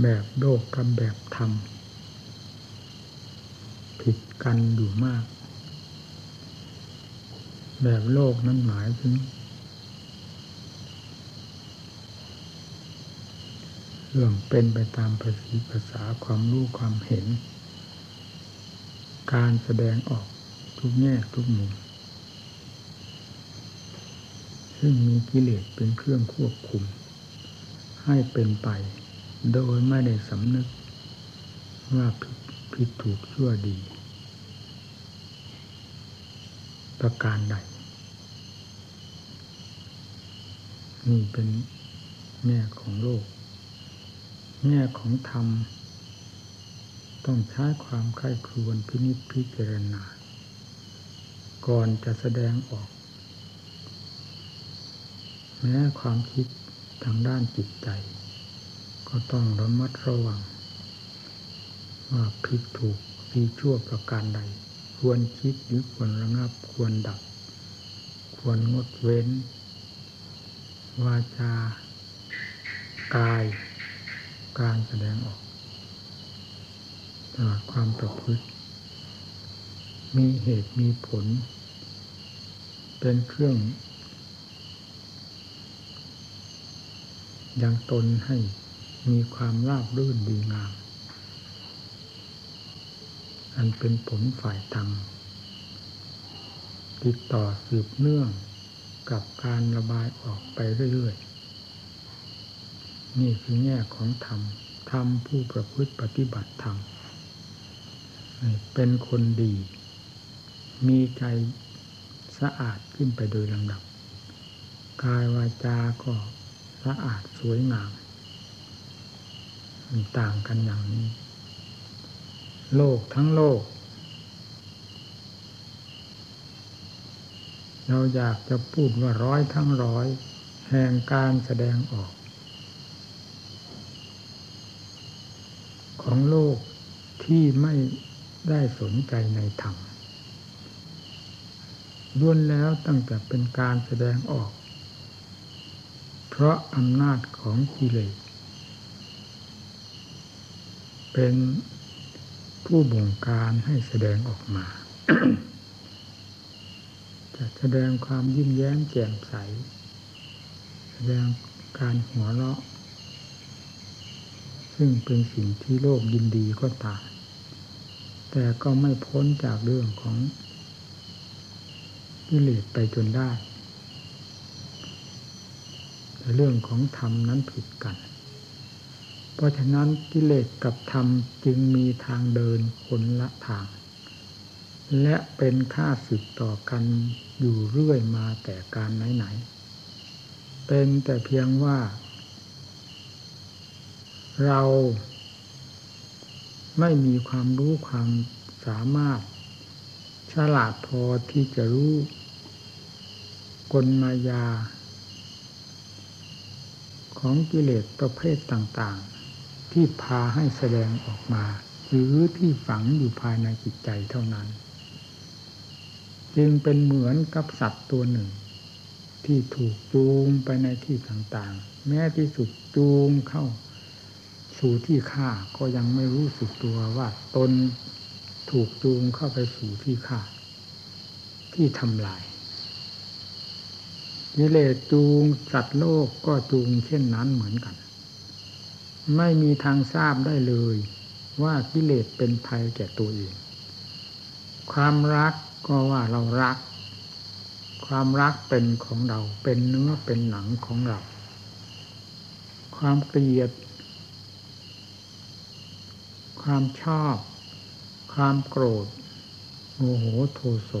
แบบโลกกับแบบธรรม ผิดกันอยู่มาก แบบโลกนั้นหมายถึง เรื่องเป็นไปตามภาษีภาษาความรู้ความเห็น การแสดงออกทุกแง่ทุกมุมซึ่งมีกิเลสเป็นเครื่องควบคุม ให้เป็นไป โดยไม่ได้สำนึกว่าผิดผิดถูกชั่วดี ประการใด นี่เป็นแง่ของโลก แง่ของธรรม ต้องใช้ความไข้ครวนพินิจพิจารณา ก่อนจะแสดงออก แม้ความคิดทางด้านจิตใจ ก็ต้องระมัดระวัง ว่าผิดถูกดีชั่วประการใด ควรคิดหรือควรระงับควรดับ ควรงดเว้น วาจา กาย การแสดงออกตลอดความประพฤติ มีเหตุมีผล เป็นเครื่องยังตนให้ มีความราบรื่นดีงาม อันเป็นผลฝ่ายธรรมติดต่อสืบเนื่องกับการระบายออกไปเรื่อยๆ นี่คือแง่ของธรรม ธรรมผู้ประพฤติปฏิบัติธรรม เป็นคนดี มีใจสะอาดขึ้นไปโดยลำดับ กายวาจาก็สะอาดสวยงาม ต่างกันอย่างนี้ โลกทั้งโลก เราอยากจะพูดว่าร้อยทั้งร้อย แห่งการแสดงออก ของโลกที่ไม่ได้สนใจในธรรมล้วนแล้วตั้งแต่เป็นการแสดงออก เพราะอำนาจของกิเลส เป็นผู้บงการให้แสดงออกมา จะแสดงความยิ้มแย้มแจ่มใส แสดงการหัวเราะ ซึ่งเป็นสิ่งที่โลกยินดีก็ตามแต่ก็ไม่พ้นจากเรื่องของกิเลสไปจนได้ เรื่องของธรรมนั้นผิดกัน เพราะฉะนั้นกิเลสกับธรรมจึงมีทางเดินคนละทาง และเป็นค่าสึกต่อกันอยู่เรื่อยมาแต่การไหนๆ เป็นแต่เพียงว่า เราไม่มีความรู้ความสามารถ ฉลาดพอที่จะรู้กลมายา ของกิเลสประเภทต่างๆ ที่พาให้แสดงออกมา หรือที่ฝังอยู่ภายในจิตใจเท่านั้น จึงเป็นเหมือนกับสัตว์ตัวหนึ่ง ที่ถูกจูงไปในที่ต่างๆ แม้ที่สุดจูงเข้า สู่ที่ฆ่าก็ยังไม่รู้สึกตัวว่าตนถูกจูงเข้าไปสู่ที่ฆ่า ที่ทำลายกิเลสจูงสัตว์โลกก็จูงเช่นนั้นเหมือนกัน ไม่มีทางทราบได้เลย ว่ากิเลสเป็นภัยแก่ตัวเอง ความรักก็ว่าเรารัก ความรักเป็นของเรา เป็นเนื้อเป็นหนังของเรา ความเกลียด ความชอบ ความโกรธโมโหโทโส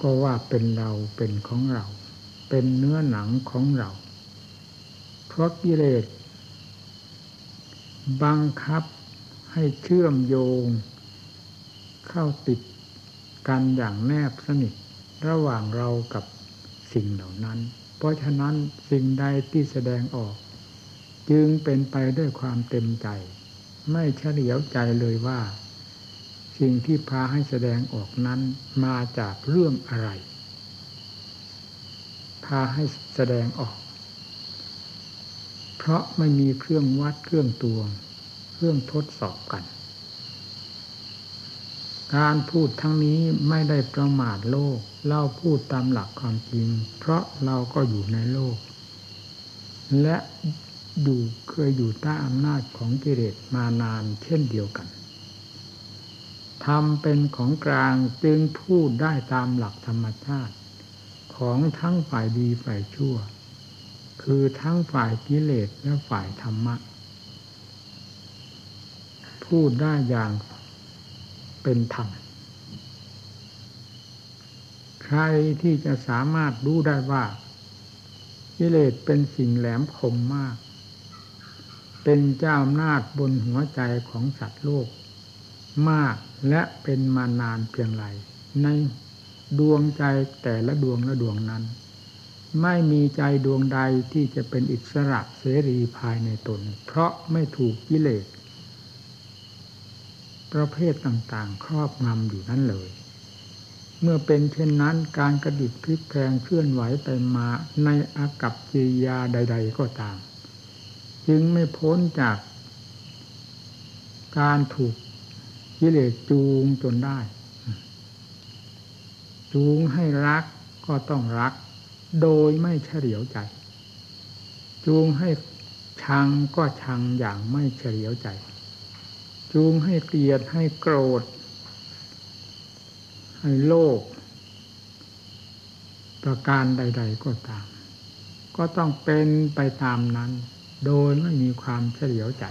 ก็ว่าเป็นเราเป็นของเรา เป็นเนื้อหนังของเรา เพราะกิเลส บังคับให้เชื่อมโยง เข้าติดกันอย่างแนบสนิทระหว่างเรากับสิ่งเหล่านั้น เพราะฉะนั้นสิ่งใดที่แสดงออก จึงเป็นไปด้วยความเต็มใจ ไม่เฉลียวใจเลยว่า สิ่งที่พาให้แสดงออกนั้นมาจากเรื่องอะไร พาให้แสดงออก เพราะไม่มีเครื่องวัดเครื่องตวง เครื่องทดสอบกัน การพูดทั้งนี้ไม่ได้ประมาทโลก เราพูดตามหลักความจริง เพราะเราก็อยู่ในโลก และอยู่เคยอยู่ใต้อำนาจของกิเลสมานานเช่นเดียวกันทำเป็นของกลางจึงพูดได้ตามหลักธรรมชาติ ของทั้งฝ่ายดีฝ่ายชั่ว คือทั้งฝ่ายกิเลสและฝ่ายธรรมะ พูดได้อย่างเป็นธรรม ใครที่จะสามารถรู้ได้ว่า กิเลสเป็นสิ่งแหลมคมมาก เป็นเจ้าอำนาจบนหัวใจของสัตว์โลก มากและเป็นมานานเพียงไรในดวงใจแต่ละดวงละดวงนั้น ไม่มีใจดวงใดที่จะเป็นอิสระเสรีภายในตน เพราะไม่ถูกกิเลสประเภทต่างๆ ครอบงำอยู่นั้นเลย เมื่อเป็นเช่นนั้นการกระดิกพลิกแพงเคลื่อนไหวไปมาในอากับกิริยาใด ๆ ก็ตาม จึงไม่พ้นจากการถูกกิเลสจูงจนได้ จูงให้รักก็ต้องรัก โดยไม่เฉลียวใจ จูงให้ชังก็ชังอย่างไม่เฉลียวใจ จูงให้เกลียดให้โกรธ ให้โลภประการใด ๆ ก็ตาม ก็ต้องเป็นไปตามนั้น โดยไม่มีความเฉลียวใจ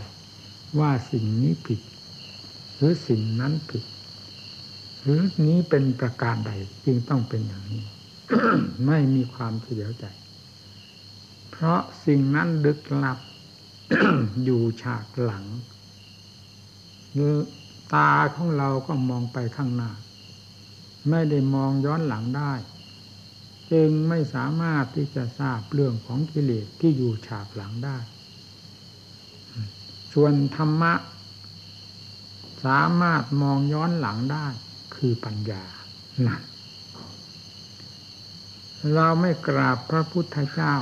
ว่าสิ่งนี้ผิด หรือสิ่งนั้นผิด หรือนี้เป็นประการใดจึงต้องเป็นอย่างนี้ ไม่มีความเฉลียวใจ เพราะสิ่งนั้นลึกลับ อยู่ฉากหลัง ตาของเราก็มองไปข้างหน้า ไม่ได้มองย้อนหลังได้ จึงไม่สามารถที่จะทราบเรื่องของกิเลสที่อยู่ฉากหลังได้ ส่วนธรรมะ สามารถมองย้อนหลังได้ คือปัญญานะ เราไม่กราบพระพุทธเจ้า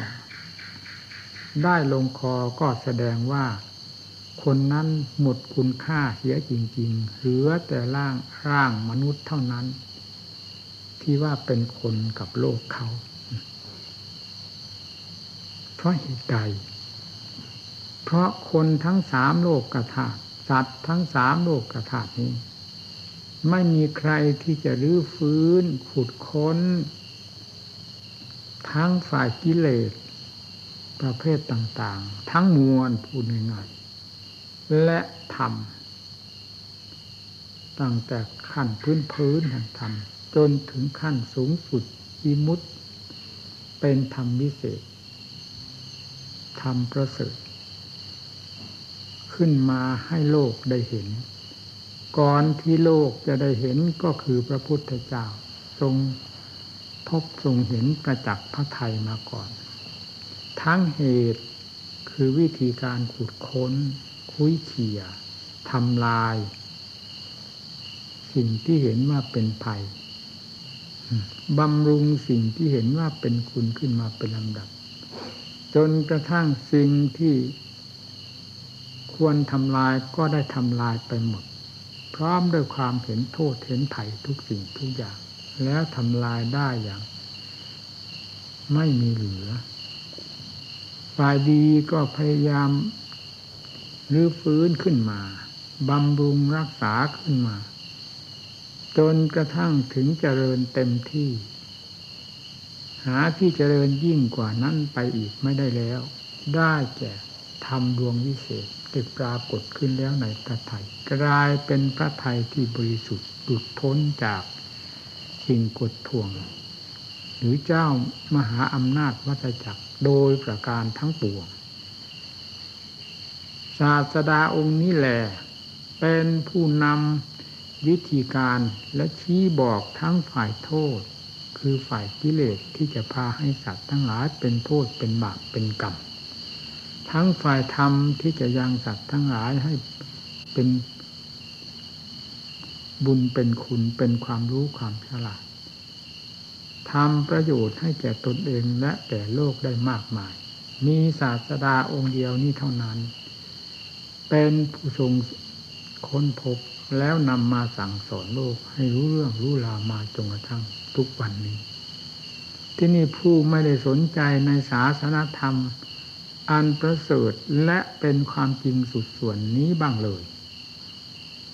ได้ลงคอก็แสดงว่า คนนั้นหมดคุณค่าเสียจริง ๆ เหลือแต่ร่างร่างมนุษย์เท่านั้น ที่ว่าเป็นคนกับโลกเขา เพราะเหตุใด เพราะคนทั้งสามโลกกระถาสัตว์ทั้งสามโลกกระถานี้ ไม่มีใครที่จะรื้อฟื้นขุดค้น ทั้งฝ่ายกิเลสประเภทต่างๆ ทั้งมวลพูดง่ายๆและธรรมตั้งแต่ขั้นพื้นพื้นแห่งธรรม จนถึงขั้นสูงสุดอิมุตเป็นธรรมวิเศษ ธรรมประเสริฐ ขึ้นมาให้โลกได้เห็น ก่อนที่โลกจะได้เห็นก็คือพระพุทธเจ้า ทรง พบทรงเห็นประจักษ์พระไทยมาก่อน ทั้งเหตุคือวิธีการขุดค้น คุยเขี่ยทำลาย สิ่งที่เห็นว่าเป็นภัยบำรุงสิ่งที่เห็นว่าเป็นคุณขึ้นมาเป็นลำดับ จนกระทั่งสิ่งที่ควรทำลายก็ได้ทำลายไปหมด พร้อมด้วยความเห็นโทษเห็นไถ่ทุกสิ่งทุกอย่าง แล้วทำลายได้อย่าง ไม่มีเหลือ ฝ่ายดีก็พยายามรื้อฟื้นขึ้นมาบำรุงรักษาขึ้นมา จนกระทั่งถึงเจริญเต็มที่ หาที่เจริญยิ่งกว่านั้นไปอีกไม่ได้แล้ว ได้แก่ทำดวงวิเศษได้ปรากฏขึ้นแล้วในพระไทยกลายเป็นพระไทยที่บริสุทธิ์หลุดพ้นจาก สิ่งกดท่วง หรือเจ้ามหาอำนาจวัฏจักรโดยประการทั้งปวงศาสดาองค์นี้แหละเป็นผู้นำวิธีการและชี้บอกทั้งฝ่ายโทษ คือฝ่ายกิเลสที่จะพาให้สัตว์ทั้งหลายเป็นโทษเป็นบาปเป็นกรรมทั้งฝ่ายธรรมที่จะยังสัตว์ทั้งหลายให้เป็น บุญเป็นคุณเป็นความรู้ความฉลาดทำประโยชน์ให้แก่ตนเองและแก่โลกได้มากมาย มีศาสดาองค์เดียวนี้เท่านั้น เป็นผู้ทรงค้นพบแล้วนำมาสั่งสอนโลกให้รู้เรื่องรู้ราวมาจนกระทั่งทุกวันนี้ ที่นี่ผู้ไม่ได้สนใจในศาสนธรรม อันประเสริฐและเป็นความจริงสุดส่วนนี้บ้างเลย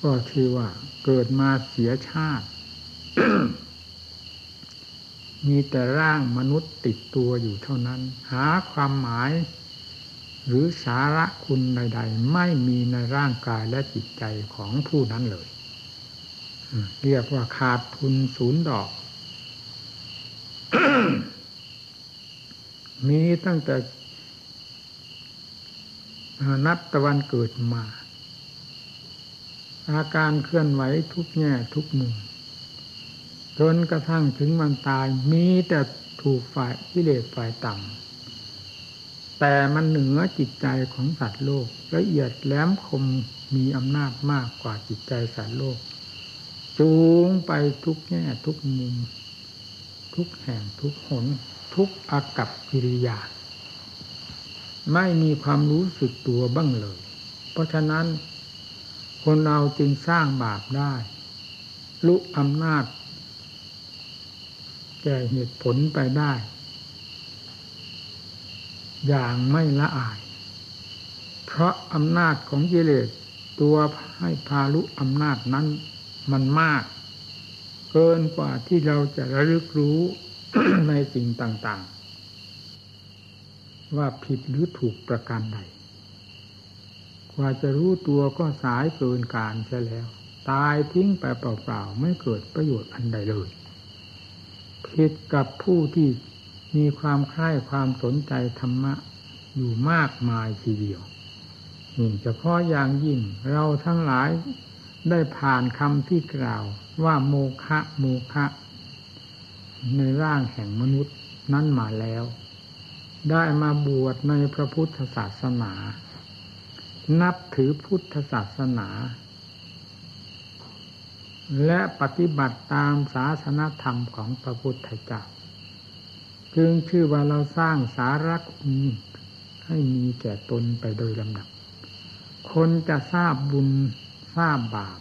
ก็คือว่า เกิดมาเสียชาติ มีแต่ร่างมนุษย์ติดตัวอยู่เท่านั้น หาความหมาย หรือสาระคุณใด ๆ ไม่มีในร่างกายและจิตใจของผู้นั้นเลย เรียกว่าขาดทุนศูนย์ดอก มีตั้งแต่นับตะวันเกิดมา อาการเคลื่อนไหวทุกแง่ทุกมุมจนกระทั่งถึงวันตายมีแต่ถูกฝ่ายกิเลสฝ่ายต่ำแต่มันเหนือจิตใจของสัตว์โลก ละเอียดแหลมคมมีอำนาจมากกว่าจิตใจสัตว์โลก จูงไปทุกแง่ทุกมุม ทุกแห่งทุกหน ทุกอากับกิริยา ไม่มีความรู้สึกตัวบ้างเลย เพราะฉะนั้น คนเราจึงสร้างบาปได้ลุกอำนาจ แก่เหตุผลไปได้ อย่างไม่ละอาย เพราะอำนาจของกิเลสตัวให้พาลุอำนาจนั้นมันมาก เกินกว่าที่เราจะระลึกรู้ในสิ่งต่าง ๆ ว่าผิดหรือถูกประการใด กว่าจะรู้ตัวก็สายเกินการใช่แล้ว ตายทิ้งไปเปล่าๆ ไม่เกิดประโยชน์อันใดเลยผิดกับผู้ที่มีความคล้ายความสนใจธรรมะอยู่มากมายทีเดียวนี่เฉพาะอย่างยิ่งเราทั้งหลายได้ผ่านคำที่กล่าวว่าโมคะโมคะ ในร่างแห่งมนุษย์นั้นมาแล้ว ได้มาบวชในพระพุทธศาสนา นับถือพุทธศาสนา และปฏิบัติตามศาสนธรรมของพระพุทธเจ้าจึงชื่อว่าเราสร้างสาระคุณให้มีแก่ตนไปโดยลำดับ คนจะทราบบุญทราบบาป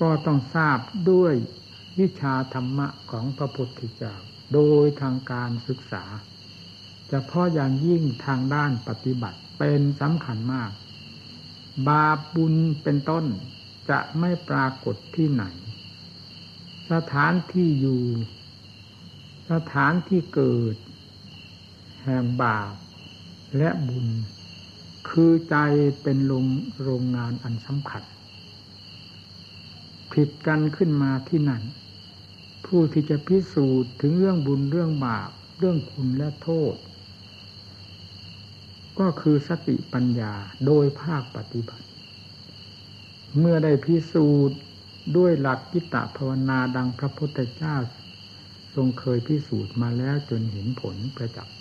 ก็ต้องทราบด้วยวิชาธรรมะของพระพุทธเจ้า โดยทางการศึกษา จะเพาะอย่างยิ่งทางด้านปฏิบัติเป็นสำคัญมาก บาปบุญเป็นต้นจะไม่ปรากฏที่ไหน สถานที่อยู่ สถานที่เกิด แห่งบาปและบุญ คือใจเป็นโรงโรงงานอันสำคัญผิดกันขึ้นมาที่นั่น ผู้ที่จะพิสูจน์ถึงเรื่องบุญเรื่องบาป เรื่องคุณและโทษ ก็คือสติปัญญาโดยภาคปฏิบัติ เมื่อได้พิสูจน์ด้วยหลักกิตตภาวนาดังพระพุทธเจ้า ทรงเคยพิสูจน์มาแล้วจนเห็นผลประจักษ์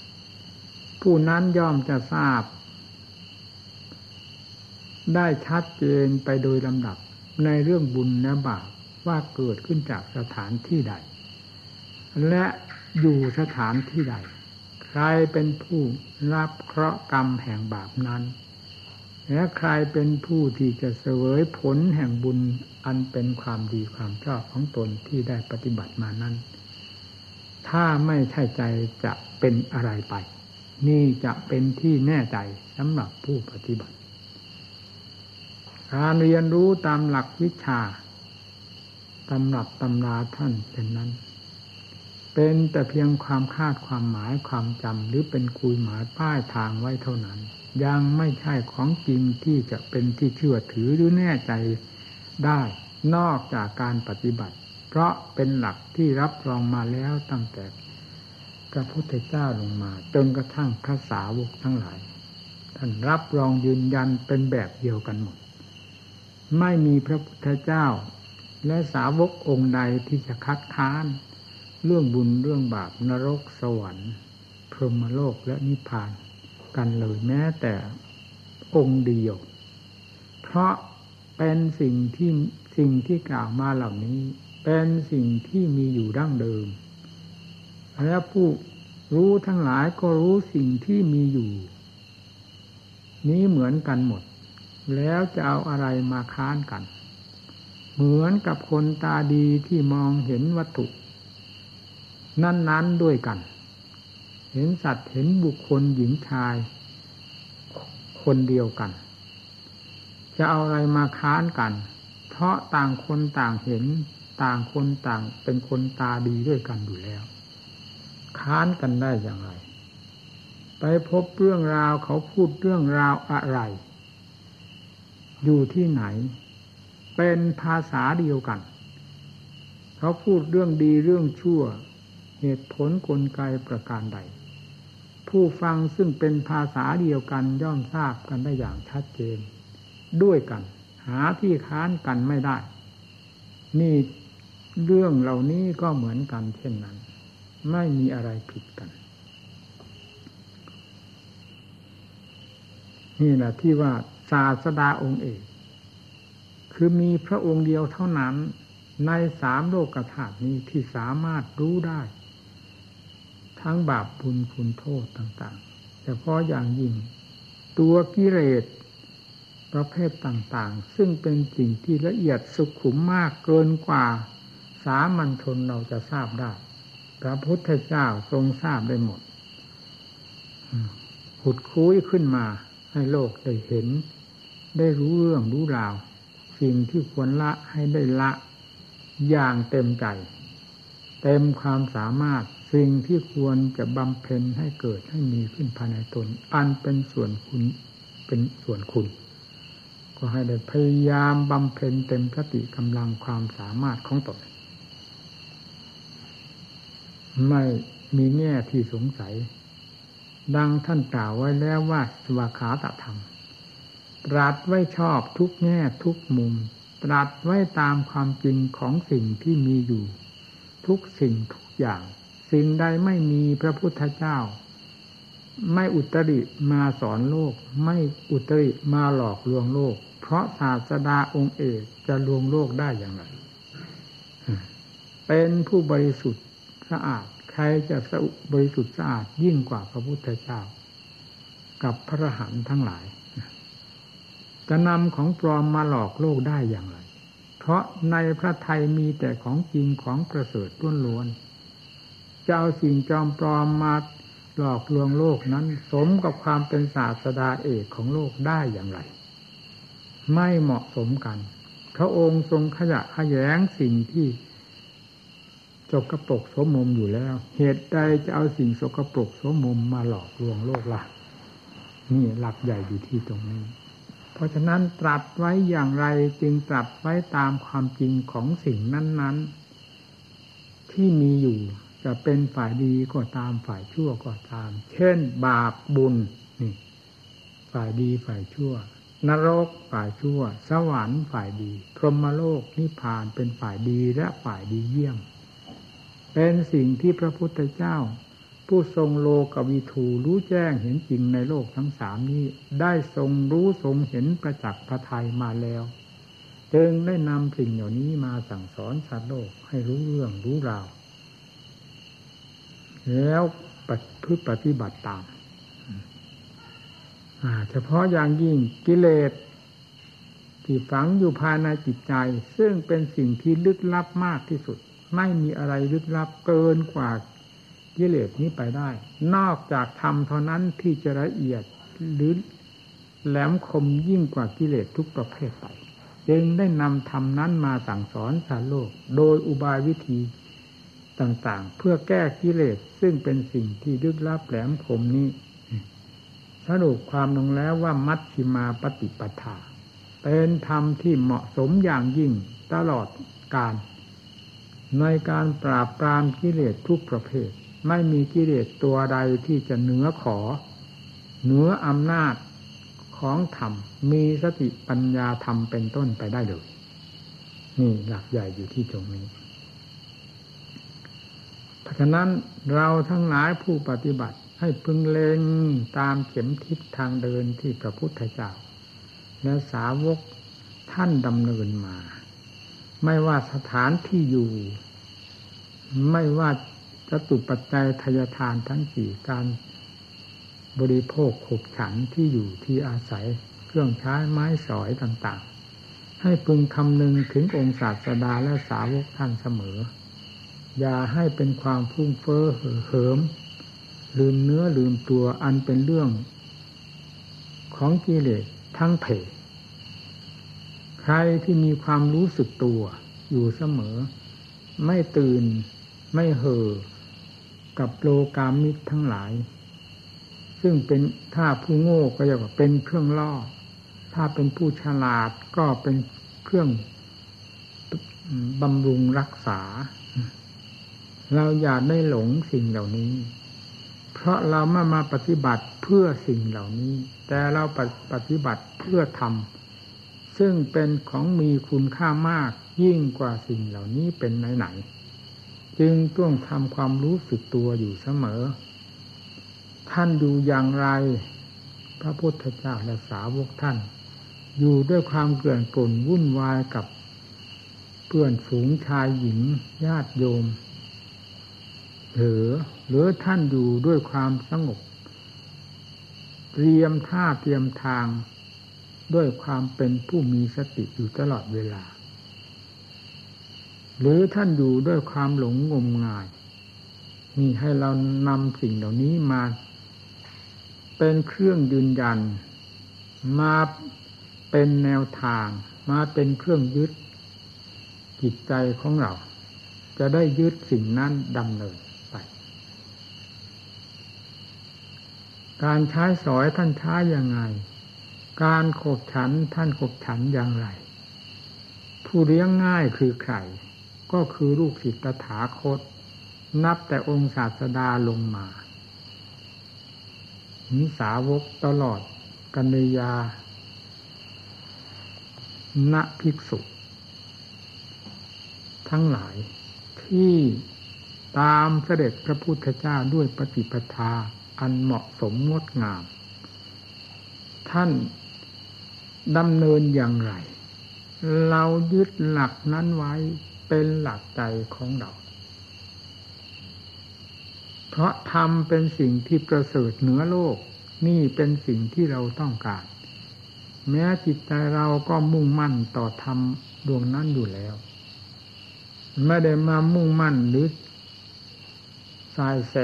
ผู้นั้นย่อมจะทราบ ได้ชัดเจนไปโดยลำดับในเรื่องบุญและบาปว่าเกิดขึ้นจากสถานที่ใด และอยู่สถานที่ใด ใครเป็นผู้รับเคราะห์กรรมแห่งบาปนั้น และใครเป็นผู้ที่จะเสวยผลแห่งบุญอันเป็นความดีความชอบของตนที่ได้ปฏิบัติมานั้น ถ้าไม่ใช่ใจจะเป็นอะไรไป นี่จะเป็นที่แน่ใจสำหรับผู้ปฏิบัติ การเรียนรู้ตามหลักวิชาตำรับตำราท่านเป็นนั้น เป็นแต่เพียงความคาดความหมายความจำหรือเป็นคุยหมายป้ายทางไว้เท่านั้น ยังไม่ใช่ของจริงที่จะเป็นที่เชื่อถือหรือแน่ใจได้นอกจากการปฏิบัติ เพราะเป็นหลักที่รับรองมาแล้วตั้งแต่พระพุทธเจ้าลงมาจนกระทั่งพระสาวกทั้งหลาย ท่านรับรองยืนยันเป็นแบบเดียวกันหมด ไม่มีพระพุทธเจ้า และสาวกองค์ใดที่จะคัดค้าน เรื่องบุญเรื่องบาปนรกสวรรค์พรหมโลกและนิพพานกันเลยแม้แต่องค์เดียว เพราะเป็นสิ่งที่สิ่งที่กล่าวมาเหล่านี้ เป็นสิ่งที่มีอยู่ดั้งเดิม และผู้รู้ทั้งหลายก็รู้สิ่งที่มีอยู่ นี้เหมือนกันหมด แล้วจะเอาอะไรมาค้านกัน เหมือนกับคนตาดีที่มองเห็นวัตถุ นั้นๆด้วยกัน เห็นสัตว์เห็นบุคคลหญิงชาย คนเดียวกัน จะเอาอะไรมาค้านกัน เพราะต่างคนต่างเห็นต่างคนต่างเป็นคนตาดีด้วยกันอยู่แล้ว ค้านกันได้อย่างไร ไปพบเรื่องราวเขาพูดเรื่องราวอะไร อยู่ที่ไหน เป็นภาษาเดียวกัน เขาพูดเรื่องดีเรื่องชั่ว เหตุผลกลไกประการใด ผู้ฟังซึ่งเป็นภาษาเดียวกันย่อมทราบกันได้อย่างชัดเจน ด้วยกัน หาที่ค้านกันไม่ได้ นี่เรื่องเหล่านี้ก็เหมือนกันเช่นนั้น ไม่มีอะไรผิดกัน นี่แหละที่ว่าศาสดาองค์เอกคือมีพระองค์เดียวเท่านั้นในสามโลกธาตุนี้ที่สามารถรู้ได้ ทั้งบาปบุญคุณโทษต่างๆ แต่เพราะอย่างยิ่ง ตัวกิเลสประเภทต่างๆ ซึ่งเป็นสิ่งที่ละเอียดสุขุมมากเกินกว่า สามัญชนเราจะทราบได้ พระพุทธเจ้าทรงทราบได้หมดขุดคุ้ยขึ้นมาให้โลกได้เห็น ได้รู้เรื่องรู้ราว สิ่งที่ควรละให้ได้ละ อย่างเต็มใจ เต็มความสามารถ สิ่งที่ควรจะบำเพ็ญให้เกิดให้มีขึ้นภายในตน อันเป็นส่วนคุณเป็นส่วนคุณ ก็ให้ได้พยายามบำเพ็ญเต็มสติกำลังความสามารถของตนไม่มีแง่ที่สงสัย ดังท่านกล่าวไว้แล้วว่าสวาขาตธรรม ตรัสไว้ชอบทุกแง่ทุกมุม ตรัสไว้ตามความจริงของสิ่งที่มีอยู่ ทุกสิ่งทุกอย่าง สิ่งใดไม่มีพระพุทธเจ้า ไม่อุตริมาสอนโลก ไม่อุตริมาหลอกลวงโลก เพราะศาสดาองค์เอกจะลวงโลกได้อย่างไรเป็นผู้บริสุทธิ์สะอาดใครจะสบริสุทธิ์สะอาดยิ่งกว่าพระพุทธเจ้า กับพระหันทั้งหลายจะนำของปลอมมาหลอกโลกได้อย่างไร เพราะในพระไทยมีแต่ของจริงของประเสริฐล้วนๆ จะเอาสิ่งจอมปลอมมาหลอกลวงโลกนั้น สมกับความเป็นศาสดาเอกของโลกได้อย่างไร ไม่เหมาะสมกัน พระองค์ทรงขยะขยงสิ่งที่สกปรกโสมมอยู่แล้ว เหตุใดจะเอาสิ่งสกปรกโสมมมาหลอกลวงโลกละ่ะ นี่หลักใหญ่อยู่ที่ตรงนี้ เพราะฉะนั้นตรัสไว้อย่างไรจึงตรัสไว้ตามความจริงของสิ่งนั้น ๆ ที่มีอยู่ จะเป็นฝ่ายดีก็ตามฝ่ายชั่วก็ตาม เช่น บาปบุญนี่ฝ่ายดีฝ่ายชั่ว นรกฝ่ายชั่ว สวรรค์ฝ่ายดี พรหมโลกนิพพานเป็นฝ่ายดีและฝ่ายดีเยี่ยม เป็นสิ่งที่พระพุทธเจ้า ผู้ทรงโลกวิถูรู้แจ้งเห็นจริงในโลกทั้งสามนี้ ได้ทรงรู้ทรงเห็นประจักษ์พระทัยมาแล้วจึงได้นำสิ่งเหล่านี้มาสั่งสอนสัตว์โลกให้รู้เรื่องรู้ราว แล้วปฏิปฏิบัติตามเฉพาะอย่างยิ่งกิเลสที่ฝังอยู่ภายในจิตใจ ซึ่งเป็นสิ่งที่ลึกลับมากที่สุด ไม่มีอะไรลึกลับเกินกว่ากิเลสนี้ไปได้ นอกจากธรรมเท่านั้นที่จะละเอียดหรือแหลมคมยิ่งกว่ากิเลสทุกประเภทไป จึงได้นำธรรมนั้นมาสั่งสอนสารโลก โดยอุบายวิธี ต่างๆ เพื่อแก้กิเลสซึ่งเป็นสิ่งที่ลึกลับแหลมคมนี้ สรุปความลงแล้วว่ามัชชิมาปฏิปทา เป็นธรรมที่เหมาะสมอย่างยิ่งตลอดการ ในการปราบปรามกิเลสทุกประเภท ไม่มีกิเลสตัวใดที่จะเหนือขอ เหนืออำนาจของธรรมมีสติปัญญาธรรมเป็นต้นไปได้เลย นี่หลักใหญ่อยู่ที่ตรงนี้ เพราะฉะนั้นเราทั้งหลายผู้ปฏิบัติให้พึงเล็งตามเข็มทิศทางเดินที่พระพุทธเจ้า และสาวกท่านดำเนินมา ไม่ว่าสถานที่อยู่ ไม่ว่าจะตุปัจจัยทายทานทั้งสี่การบริโภคขบฉันที่อยู่ที่อาศัยเครื่องใช้ไม้สอยต่างๆ ให้พึงคำนึงถึงองค์ศาสดาและสาวกท่านเสมอ อย่าให้เป็นความพุ่งเฟ้อเหิม ลืมเนื้อลืมตัวอันเป็นเรื่อง ของกิเลสทั้งเพใครที่มีความรู้สึกตัวอยู่เสมอ ไม่ตื่นไม่เห่อกับโลกามิตรทั้งหลาย ซึ่งเป็นถ้าผู้โง่ก็จะเป็นเครื่องล่อ ถ้าเป็นผู้ฉลาดก็เป็นเครื่องบำรุงรักษา เราอย่าได้หลงสิ่งเหล่านี้ เพราะเราไม่มาปฏิบัติเพื่อสิ่งเหล่านี้ แต่เราปฏิบัติเพื่อทำซึ่งเป็นของมีคุณค่ามากยิ่งกว่าสิ่งเหล่านี้เป็นไหนๆจึงต้องทำความรู้สึกตัวอยู่เสมอ ท่านดูอย่างไร พระพุทธเจ้าและสาวกท่าน อยู่ด้วยความเกลื่อนกล่นวุ่นวายกับเพื่อนฝูงชายหญิงญาติโยม หรือหรือท่านอยู่ด้วยความสงบ เตรียมท่าเตรียมทาง ด้วยความเป็นผู้มีสติอยู่ตลอดเวลา หรือท่านอยู่ด้วยความหลงงมงายนี่ให้เรานำสิ่งเหล่านี้มา เป็นเครื่องยืนยัน มาเป็นแนวทาง มาเป็นเครื่องยึดจิตใจของเรา จะได้ยึดสิ่งนั้นดำเนินไป การใช้สอยท่านใช้อยังไง การขบฉันท่านขบฉันอย่างไร ผู้เลี้ยงง่ายคือใคร ก็คือลูกศิษย์ตถาคต นับแต่องค์ศาสดาลงมานิสาวกตลอดกัญยาณภิกษุ ทั้งหลายที่ตามเสด็จพระพุทธเจ้าด้วยปฏิปทา อันเหมาะสมงดงาม ท่านดำเนินอย่างไร เรายึดหลักนั้นไว้เป็นหลักใจของเรา เพราะธรรมเป็นสิ่งที่ประเสริฐเหนือโลก นี่เป็นสิ่งที่เราต้องการ แม้จิตใจเราก็มุ่งมั่นต่อธรรมดวงนั้นอยู่แล้วไม่ได้มามุ่งมั่นหรือสายแส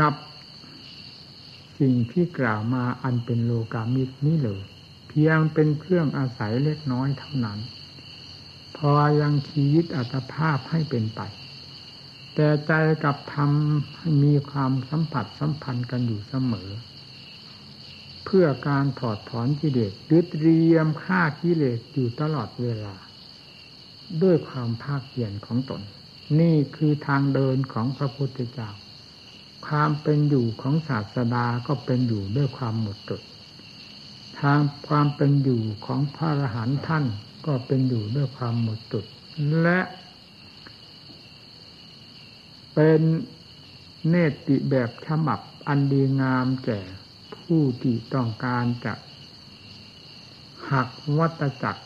กับสิ่งที่กล่าวมาอันเป็นโลกามิตรนี้เลย เพียงเป็นเครื่องอาศัยเล็กน้อยเท่านั้น พอยังชีวิตอัตภาพให้เป็นไป แต่ใจกับธรรมมีความสัมผัสสัมพันธ์กันอยู่เสมอ เพื่อการถอดถอนกิเลสหรือเตรียมฆ่ากิเลสอยู่ตลอดเวลา ด้วยความภาคเพียรของตน นี่คือทางเดินของพระพุทธเจ้า ความเป็นอยู่ของศาสดาก็เป็นอยู่ด้วยความหมดจดทางความเป็นอยู่ของพระอรหันต์ท่านก็เป็นอยู่ด้วยความหมดจดและ เป็นเนติแบบฉบับอันดีงามแก่ผู้ที่ต้องการจะหักวัตจักร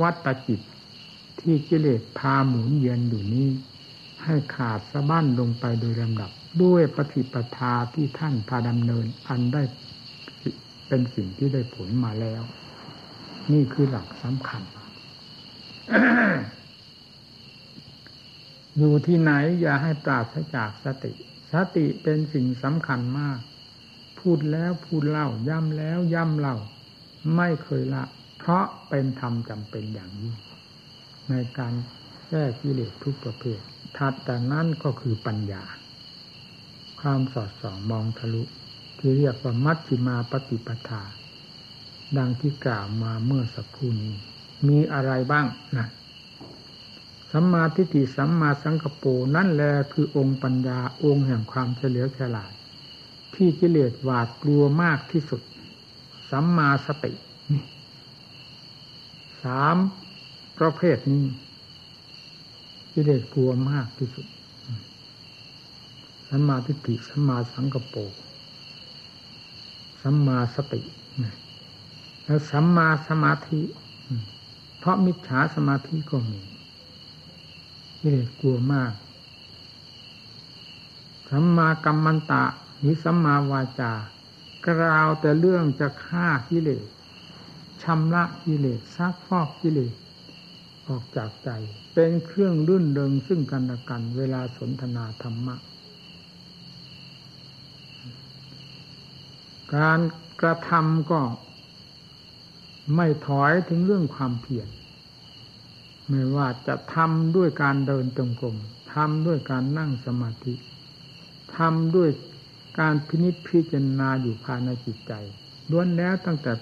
วัตจิต ที่กิเลสพาหมุนเยียนอยู่นี้ ให้ขาดสะบั้นลงไปโดยลำดับ ด้วยปฏิปทาที่ท่านพาดำเนิน อันได้เป็นสิ่งที่ได้ผลมาแล้ว นี่คือหลักสำคัญ อยู่ที่ไหนอย่าให้ปราศจากสติ สติเป็นสิ่งสำคัญมาก พูดแล้วพูดเล่า ย้ำแล้วย้ำเล่า ไม่เคยละ เพราะเป็นธรรมจำเป็นอย่างยิ่งในการแก้กิเลสทุกประเภทถัดแต่นั้นก็คือปัญญา ความสอดส่องมองทะลุ ที่เรียกว่ามัชฌิมาปฏิปทา ดังที่กล่าวมาเมื่อสักครู่นี้ มีอะไรบ้างนะสัมมาทิฏฐิสัมมาสังกปรนั่นแหละคือองค์ปัญญาองค์แห่งความเฉลียวฉลาด ที่กิเลสหวาดกลัวมากที่สุด สัมมาสติสามประเภทนี้กิเลสกลัวมากที่สุด สัมมาทิฏฐิสัมมาสังกปรสัมมาสติแล้วสัมมาสมาธิ เพราะมิจฉาสมาธิก็มีกิเลกลัวมาก สัมมากัมมันตะหรือสัมมาวาจากล่าวแต่เรื่องจะฆ่ากิเลสชำระกิเลสซักฟอกกิเลสออกจากใจ เป็นเครื่องรื่นเริงซึ่งกันและกัน เวลาสนทนาธรรมะ การกระทำก็ไม่ถอยถึงเรื่องความเพียรไม่ว่าจะทำด้วยการเดินจงกรมทำด้วยการนั่งสมาธิทำด้วยการพินิจพิจารณาอยู่ภายในจิตใจล้วนแล้วตั้งแต่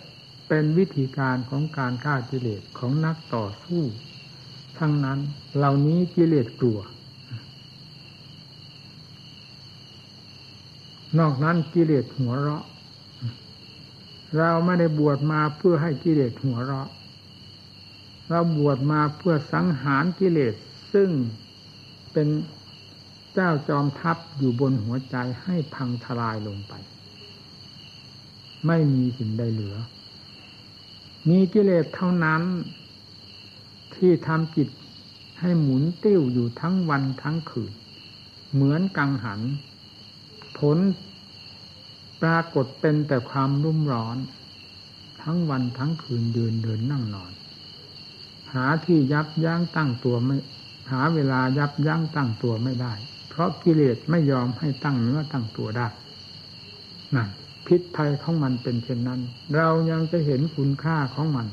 เป็นวิธีการของการฆ่ากิเลสของนักต่อสู้ ทั้งนั้นเหล่านี้กิเลสกลัว นอกนั้นกิเลสหัวเราะ เราไม่ได้บวชมาเพื่อให้กิเลสหัวเราะ เราบวชมาเพื่อสังหารกิเลสซึ่งเป็นเจ้าจอมทัพอยู่บนหัวใจให้พังทลายลงไป ไม่มีสิ่งใดเหลือ มีกิเลสเท่านั้น ที่ทำจิตให้หมุนติ้วอยู่ทั้งวันทั้งคืน เหมือนกังหัน ผล ปรากฏเป็นแต่ความรุ่มร้อน ทั้งวันทั้งคืนเดินเดินนั่งนอน หาที่ยับยั้งตั้งตัวไม่ หาเวลายับยั้งตั้งตัวไม่ได้ เพราะกิเลสไม่ยอมให้ตั้งเนื้อตั้งตัวได้นั่นพิษภัยของมันเป็นเช่นนั้น เรายังจะเห็นคุณค่าของมัน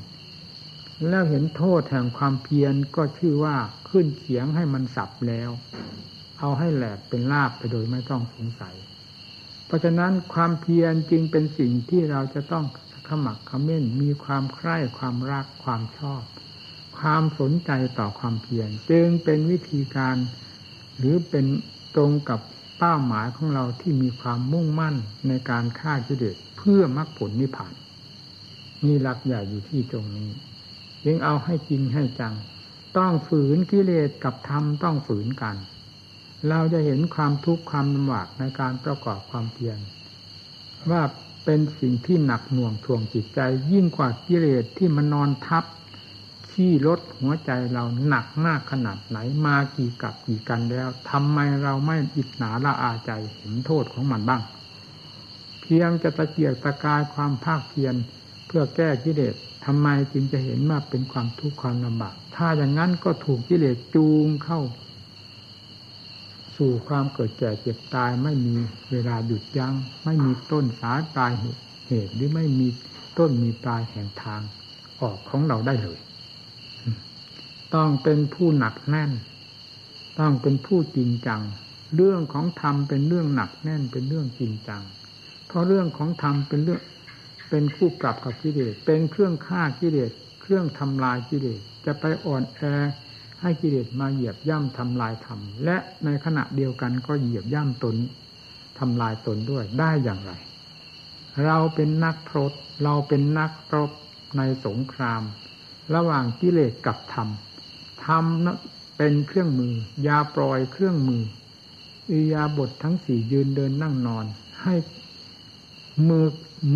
แล้วเห็นโทษแห่งความเพียรก็ชื่อว่าขึ้นเขียงให้มันสับแล้ว เอาให้แหลกเป็นลาบไปโดยไม่ต้องสงสัย เพราะฉะนั้นความเพียรจึงเป็นสิ่งที่เราจะต้องขมักขม้นมีความใคร่ความรักความชอบ ความสนใจต่อความเพียรจึงเป็นวิธีการ หรือเป็นตรงกับเป้าหมายของเราที่มีความมุ่งมั่นในการฆ่ากิเลสเพื่อมรรคผลนิพพานมีหลักใหญ่อยู่ที่ตรงนี้ยังเอาให้จริงให้จัง ต้องฝืนกิเลสกับธรรมต้องฝืนกัน เราจะเห็นความทุกข์ความลำบากในการประกอบความเพียรว่าเป็นสิ่งที่หนักหน่วงทวงจิตใจ ยิ่งกว่ากิเลสที่มันนอนทับที่ลดหัวใจเราหนักมากขนาดไหนมากี่กับกี่กันแล้วทำไมเราไม่อิจฉาละอาใจเห็นโทษของมันบ้าง เพียงจะตะเกียกตะกายความภาคเพียรเพื่อแก้กิเลสทำไมจึงจะเห็นว่าเป็นความทุกข์ความลำบากถ้าอย่างนั้นก็ถูกกิเลสจูงเข้า สู่ความเกิดแก่เจ็บตายไม่มีเวลาหยุดยัง้ง ไม่มีต้นสายปลายเหตุหรือไม่มีต้นมีปลายแห่งทางออกของเราได้เลย ต้องเป็นผู้หนักแน่น ต้องเป็นผู้จริงจัง เรื่องของธรรมเป็นเรื่องหนักแน่นเป็นเรื่องจริงจัง เพราะเรื่องของธรรมเป็นเรื่องเป็นคู่ปรับกับกิเลสเป็นเครื่องฆ่ากิเลสเครื่องทำลายกิเลสจะไปอ่อนแอ ให้กิเลสมาเหยียบย่ำทำลายธรรมและในขณะเดียวกันก็เหยียบย่ำตนทำลายตนด้วยได้อย่างไร เราเป็นนักพรตเราเป็นนักรบในสงคราม ระหว่างกิเลสกับธรรมทำนะเป็นเครื่องมือยาปล่อยเครื่องมืออิยาบททั้งสี่ยืนเดินนั่งนอน ให้มือ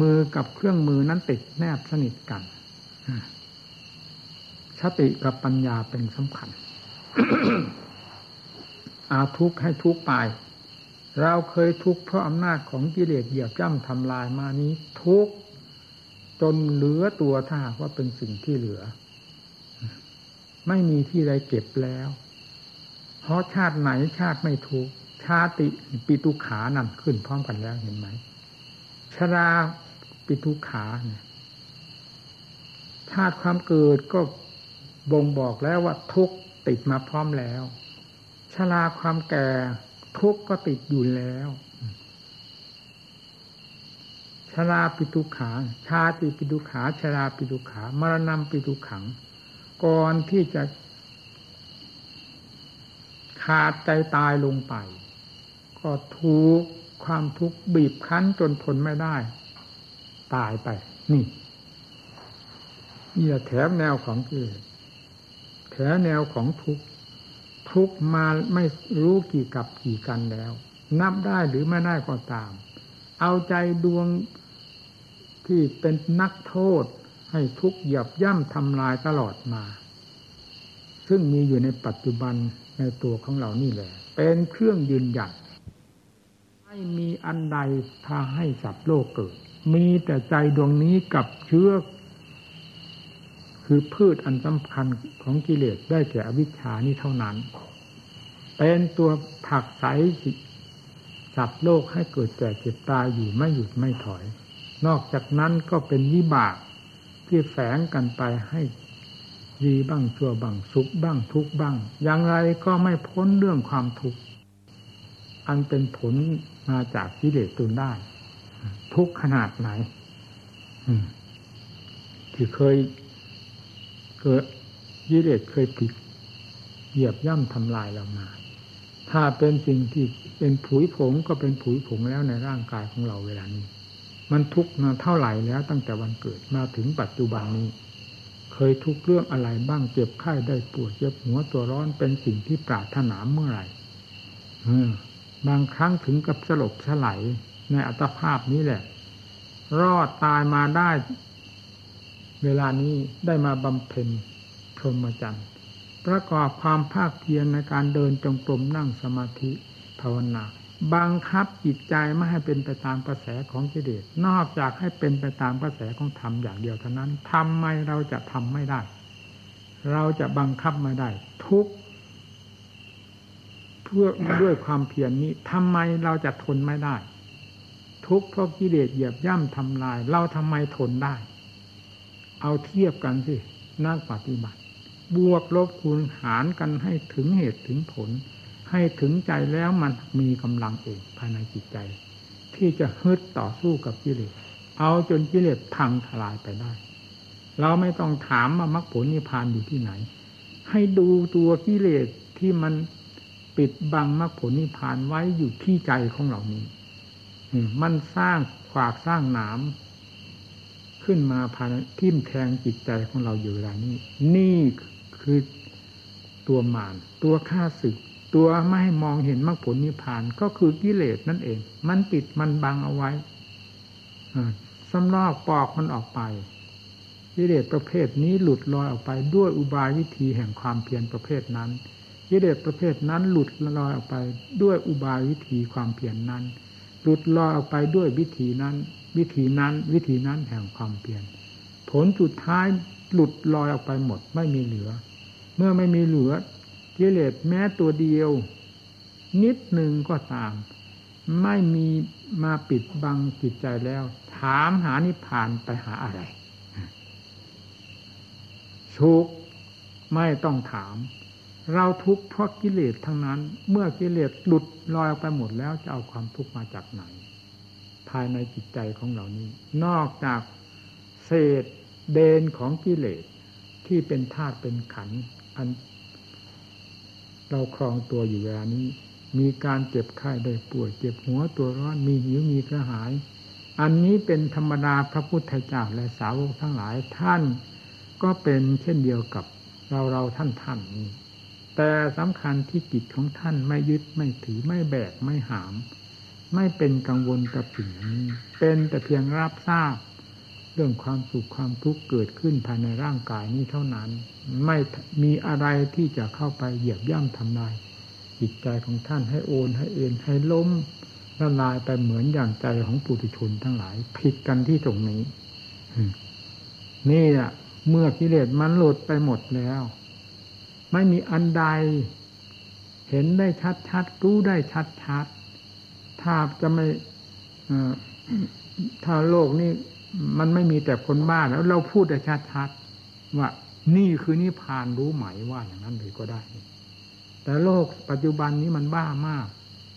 มือกับเครื่องมือนั้นติดแนบสนิทกัน สติกับปัญญาเป็นสำคัญ อาทุกข์ให้ทุกข์ไป เราเคยทุกข์เพราะอำนาจของกิเลสเหยียบย่ำทำลายมานี้ทุกข์จนเหลือตัวถ้าหากว่าเป็นสิ่งที่เหลือ ไม่มีที่ใดเก็บแล้ว เพราะชาติไหนชาติไม่ถูกชาติปิตุขานั่นขึ้นพร้อมกันแล้วเห็นไหมชราปิตุขาเนี่ยชาติความเกิดก็ บ่งบอกแล้วว่าทุกติดมาพร้อมแล้ว ชราความแก่ทุกก็ติดอยู่แล้วชราปิตุขา ชาติปิตุขา ชราปิตุขามรณะปิตุขัง ก่อนที่จะ ขาดใจตายลงไป ก็ถูกความทุกข์บีบคั้นจนทนไม่ได้ ตายไป นี่ นี่แถมแนวของกิเลส แถมแนวของทุกทุกมาไม่รู้กี่กับกี่กันแล้ว นับได้หรือไม่ได้ก็ตาม เอาใจดวงที่เป็นนักโทษให้ทุกหยับย่ำทำลายตลอดมา ซึ่งมีอยู่ในปัจจุบันในตัวของเรานี่แหละ เป็นเครื่องยืนยันไม่มีอันใดพาให้สัตว์โลกเกิด มีแต่ใจดวงนี้กับเชื้อ คือพืชอันสำคัญของกิเลสได้แก่อวิชชานี้เท่านั้น เป็นตัวผักใสสัตว์โลกให้เกิดแก่เจ็บตายอยู่ไม่หยุดไม่ถอย นอกจากนั้นก็เป็นวิบากที่แฝงกันไปให้ดีบ้างชั่วบ้างสุขบ้างทุกบ้าง อย่างไรก็ไม่พ้นเรื่องความทุกข์อันเป็นผลมาจากกิเลสตุนได้ ทุกขนาดไหนที่เคย เกิดกิเลสเคยผิดเหยียบย่ำทำลายเรามา ถ้าเป็นสิ่งที่เป็นผุยผงก็เป็นผุยผงแล้วในร่างกายของเราเวลานี้ มันทุกข์มาเท่าไหร่แล้วตั้งแต่วันเกิดมาถึงปัจจุบันนี้ เคยทุกเรื่องอะไรบ้างเจ็บไข้ได้ปวดเจ็บหัวตัวร้อนเป็นสิ่งที่ปรารถนาเมื่อไหร่บางครั้งถึงกับสลบสลายในอัตภาพนี้แหละ รอดตายมาได้ เวลานี้ได้มาบำเพ็ญพรหมจรรย์ประกอบความภาคเพียรในการเดินจงกรมนั่งสมาธิภาวนาบังคับจิตใจไม่ให้เป็นไปตามกระแสของกิเลสนอกจากให้เป็นไปตามกระแสของธรรมอย่างเดียวเท่านั้นทำไมเราจะทำไม่ได้ เราจะบังคับไม่ได้ ทุกเพื่อด้วยความเพียรนนี้ทำไมเราจะทนไม่ได้ ทุกเพราะกิเลสเหยียบย่ำทำลาย เราทำไมทนได้ เอาเทียบกันสินักปฏิบัติ บวกลบคูณหารกันให้ถึงเหตุถึงผล ให้ถึงใจแล้วมันมีกำลังเองภายในจิตใจ ที่จะฮึดต่อสู้กับกิเลสเอาจนกิเลสพังทลายไปได้ เราไม่ต้องถามว่ามรรคผลนิพพานอยู่ที่ไหน ให้ดูตัวกิเลสที่มันปิดบังมรรคผลนิพพานไว้อยู่ที่ใจของเรานี้มันสร้างขวากสร้างหนาม ขึ้นมาภายทิ่มแทงจิตใจของเราอยู่เวลานี้ นี่คือตัวมารตัวฆ่าศึก ตัวไม่ให้มองเห็นมรรคผลนิพพานก็คือกิเลสนั่นเอง มันปิดมันบังเอาไว้สำลอกปอกมันออกไปกิเลสประเภทนี้หลุดลอยออกไปด้วยอุบายวิธีแห่งความเพียรประเภทนั้นกิเลสประเภทนั้นหลุดลอยออกไปด้วยอุบายวิธีความเพียรนั้น หลุดลอยออกไปด้วยวิธีนั้น วิธีนั้นวิธีนั้นแห่งความเพียรผลสุดท้ายหลุดลอยออกไปหมดไม่มีเหลือ เมื่อไม่มีเหลือกิเลสแม้ตัวเดียว นิดหนึ่งก็ตาม ไม่มีมาปิดบังจิตใจแล้ว ถามหานิพพานไปหาอะไรชุกไม่ต้องถาม เราทุกข์เพราะกิเลสทั้งนั้น เมื่อกิเลสหลุดลอยออกไปหมดแล้วจะเอาความทุกข์มาจากไหน ภายในจิตใจของเหล่านี้ นอกจากเศษเดนของกิเลสที่เป็นธาตุเป็นขันอัน เราครองตัวอยู่เวลานี้ มีการเจ็บไข้ได้ป่วยเจ็บหัวตัวร้อนมีหิวมีกระหาย อันนี้เป็นธรรมดาพระพุทธเจ้าและสาวกทั้งหลายท่าน ก็เป็นเช่นเดียวกับเราเราท่านท่านนี้แต่สำคัญที่จิตของท่านไม่ยึดไม่ถือไม่แบกไม่หาม ไม่เป็นกังวลกับสิ่งนี้ เป็นแต่เพียงรับทราบ เรื่องความสุขความทุกข์เกิดขึ้นภายในร่างกายนี้เท่านั้น ไม่มีอะไรที่จะเข้าไปเหยียบย่ำทำลายจิตใจของท่านให้โอนให้เอ็นให้ล้มละลายไปเหมือนอย่างใจของปุถุชนทั้งหลาย ผิดกันที่ตรงนี้นี่แหละเมื่อกิเลสมันหลุดไปหมดแล้ว ไม่มีอันใด เห็นได้ชัดชัดรู้ได้ชัดชัด ถ้าจะไม่ถ้าโลกนี้มันไม่มีแต่คนบ้าแล้วเราพูดได้ชัดชัดว่านี่คือนิพพานรู้ไหมว่าอย่างนั้นเลยก็ได้ แต่โลกปัจจุบันนี้มันบ้ามาก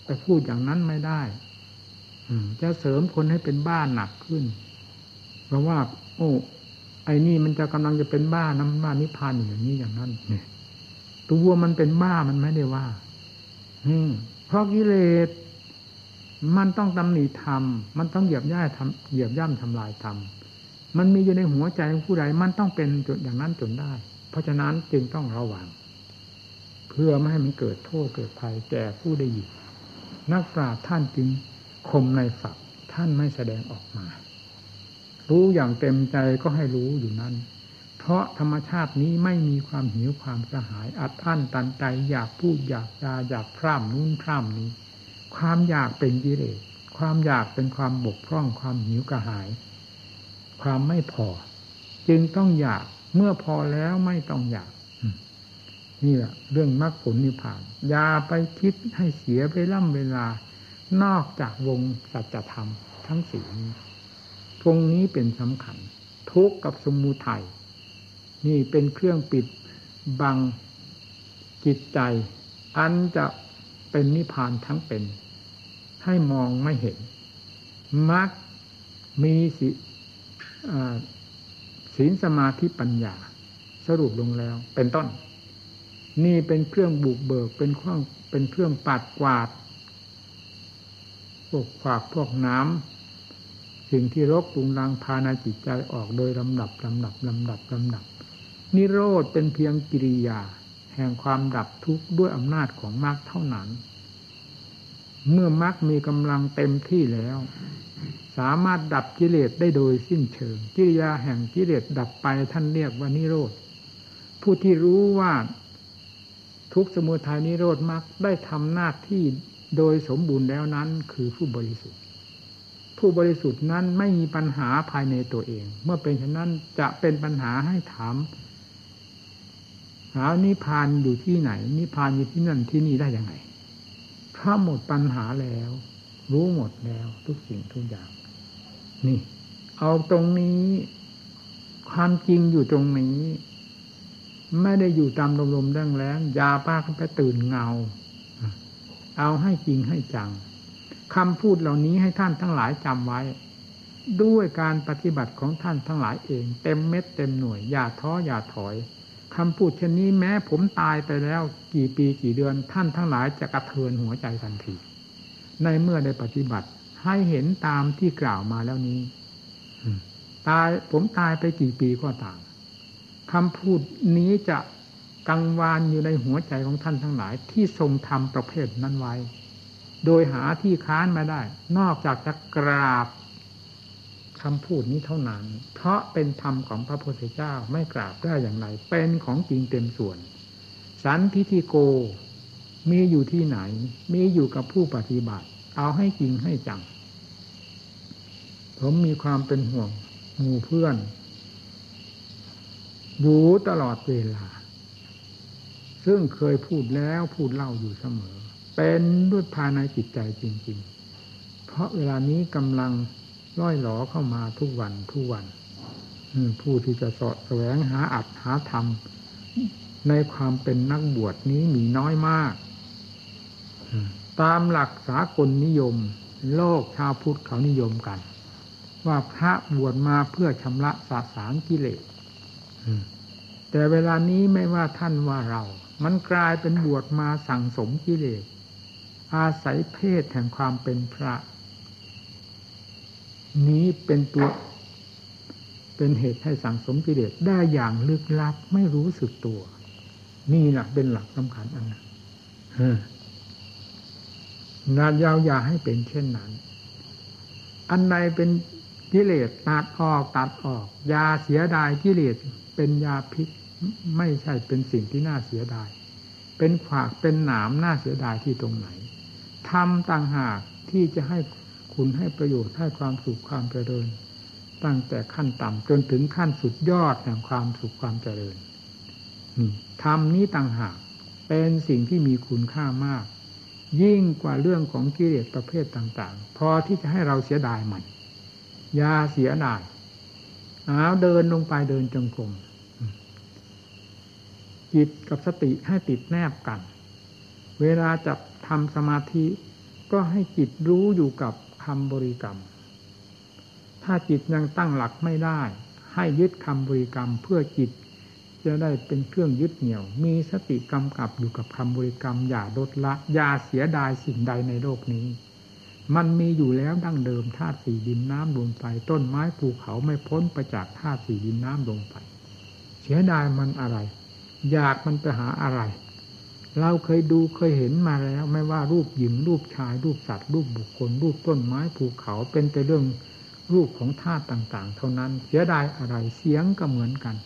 แต่พูดอย่างนั้นไม่ได้จะเสริมคนให้เป็นบ้าหนักขึ้น เพราะว่า โอ้ ไอ้นี่มันจะกำลังจะเป็นบ้าน้ำบ้านิพานอย่างนี้อย่างนั้นเนี่ยตัวมันเป็นบ้ามันไม่ได้ว่า อืมเพราะกิเลส มันต้องตำหนิธรรม มันต้องเหยียบย่าทำเหยียบย่ำทำลายธรรม มันมีอยู่ในหัวใจของผู้ใด มันต้องเป็นจนอย่างนั้นจนได้ เพราะฉะนั้นจึงต้องระวัง เพื่อไม่ให้มันเกิดโทษเกิดภัยแก่ผู้ได้ยินนักปราชญ์ท่านจึงคมในฝักท่านไม่แสดงออกมา รู้อย่างเต็มใจก็ให้รู้อยู่นั้น เพราะธรรมชาตินี้ไม่มีความหิวความกระหายอัดอั้นตันใจอยากพูดอยากจาอยากพร่ำนู้นพร่ำนี้ ความอยากเป็นกิเลสความอยากเป็นความบกพร่องความหิวกระหาย ความไม่พอ จึงต้องอยากเมื่อพอแล้วไม่ต้องอยาก นี่แหละเรื่องมรรคผลนิพพานอย่าไปคิดให้เสียไปล่ำเวลา นอกจากวงสัจธรรม ทั้งสี่นี้ตรงนี้เป็นสำคัญ ทุกข์กับสมุทัยนี่เป็นเครื่องปิดบังจิตใจ อันจะเป็นนิพพานทั้งเป็น ให้มองไม่เห็นมักมีสิศีลสมาธิปัญญา สรุปลงแล้ว เป็นต้น นี่เป็นเครื่องบุกเบิกเป็นเครื่องเป็นเครื่องปัดกวาดพวกขวากพวกน้ำสิ่งที่รกปุงรังพานาจิตใจออกโดยลำดับลำดับลำดับลำดับ นิโรธเป็นเพียงกิริยา แห่งความดับทุกข์ด้วยอำนาจของมรรคเท่านั้น เมื่อมรรคมีกำลังเต็มที่แล้ว สามารถดับกิเลสได้โดยสิ้นเชิง กิริยาแห่งกิเลสดับไปท่านเรียกว่านิโรธ ผู้ที่รู้ว่าทุกสมุทัยนิโรธมรรคได้ทำหน้าที่โดยสมบูรณ์แล้วนั้นคือผู้บริสุทธิ์ ผู้บริสุทธิ์นั้นไม่มีปัญหาภายในตัวเอง เมื่อเป็นเช่นนั้นจะเป็นปัญหาให้ถาม หานิพานอยู่ที่ไหน นิพานอยู่ที่นั่นที่นี่ได้ยังไง เพราะหมดปัญหาแล้ว รู้หมดแล้ว ทุกสิ่งทุกอย่าง นี่ เอาตรงนี้ ความจริงอยู่ตรงนี้ ไม่ได้อยู่ตามลมๆแรงแรงยาป้าก็ไปตื่นเงา เอาให้จริงให้จังคำพูดเหล่านี้ให้ท่านทั้งหลายจำไว้ ด้วยการปฏิบัติของท่านทั้งหลายเอง เต็มเม็ดเต็มหน่วย อย่าท้ออย่าถอย คำพูดเช่นนี้แม้ผมตายไปแล้ว กี่ปีกี่เดือนท่านทั้งหลายจะกระเทือนหัวใจทันที ในเมื่อได้ปฏิบัติ ให้เห็นตามที่กล่าวมาแล้วนี้ตายผมตายไปกี่ปีก็ต่ามคำพูดนี้จะกังวานอยู่ในหัวใจของท่านทั้งหลาย ที่ทรงทำประเภทนั้นไว้ โดยหาที่ค้านมาได้ นอกจากจะกราบ คำพูดนี้เท่านั้น เพราะเป็นธรรมของพระพุทธเจ้าไม่กราบได้อย่างไร เป็นของจริงเต็มส่วน สันทิทิโก มีอยู่ที่ไหน มีอยู่กับผู้ปฏิบัติ เอาให้จริงให้จัง ผมมีความเป็นห่วงหมู่เพื่อน อยู่ตลอดเวลา ซึ่งเคยพูดแล้วพูดเล่าอยู่เสมอ เป็นด้วยภายในจิตใจจริง ๆ เพราะเวลานี้กำลัง ล่อยหลอเข้ามาทุกวันทุกวันผู้ที่จะสอดแสวงหาอัดหาธรรม ในความเป็นนักบวชนี้มีน้อยมาก ตามหลักสากลนิยม โลกชาวพุทธเขานิยมกัน ว่าพระบวชมาเพื่อชำระสาสางกิเลสแต่เวลานี้ไม่ว่าท่านว่าเรา มันกลายเป็นบวชมาสั่งสมกิเลส อาศัยเพศแห่งความเป็นพระ นี้เป็นตัวเป็นเหตุให้สังสมกิเลสได้อย่างลึกลับไม่รู้สึกตัว นี่แหละเป็นหลักสำคัญอันนั้นนานยาวยาให้เป็นเช่นนั้น อันใดเป็นกิเลสตัดออกตัดออก ยาเสียดายกิเลสเป็นยาพิษไม่ใช่เป็นสิ่งที่น่าเสียดาย เป็นขวากเป็นหนามน่าเสียดายที่ตรงไหนทำต่างหากที่จะให้ คุณให้ประโยชน์ให้ความสุขความเจริญ ตั้งแต่ขั้นต่ำจนถึงขั้นสุดยอดแห่งความสุขความเจริญธรรมนี้ต่างหากเป็นสิ่งที่มีคุณค่ามาก ยิ่งกว่าเรื่องของกิเลสประเภทต่าง ๆ พอที่จะให้เราเสียดายมันยาเสียดายเอาเดินลงไปเดินจงกรมจิตกับสติให้ติดแนบกัน เวลาจะทำสมาธิก็ให้จิตรู้อยู่กับ คำบริกรรม ถ้าจิตยังตั้งหลักไม่ได้ ให้ยึดคำบริกรรมเพื่อจิตจะได้เป็นเครื่องยึดเหนี่ยว มีสติกำกับอยู่กับคำบริกรรม อย่าลดละ อย่าเสียดายสิ่งใดในโลกนี้ มันมีอยู่แล้วดั้งเดิมธาตุสี่ดินน้ำลมไฟต้นไม้ภูเขาไม่พ้นไปจากธาตุสี่ดินน้ำลมไฟเสียดายมันอะไร อยากมันไปหาอะไร เราเคยดูเคยเห็นมาแล้ว ไม่ว่ารูปหญิงรูปชาย รูปสัตว์รูปบุคคล รูปต้นไม้ภูเขาเป็นแต่เรื่องรูปของธาตุต่างๆ เท่านั้นเสียดายอะไรเสียงก็เหมือนกัน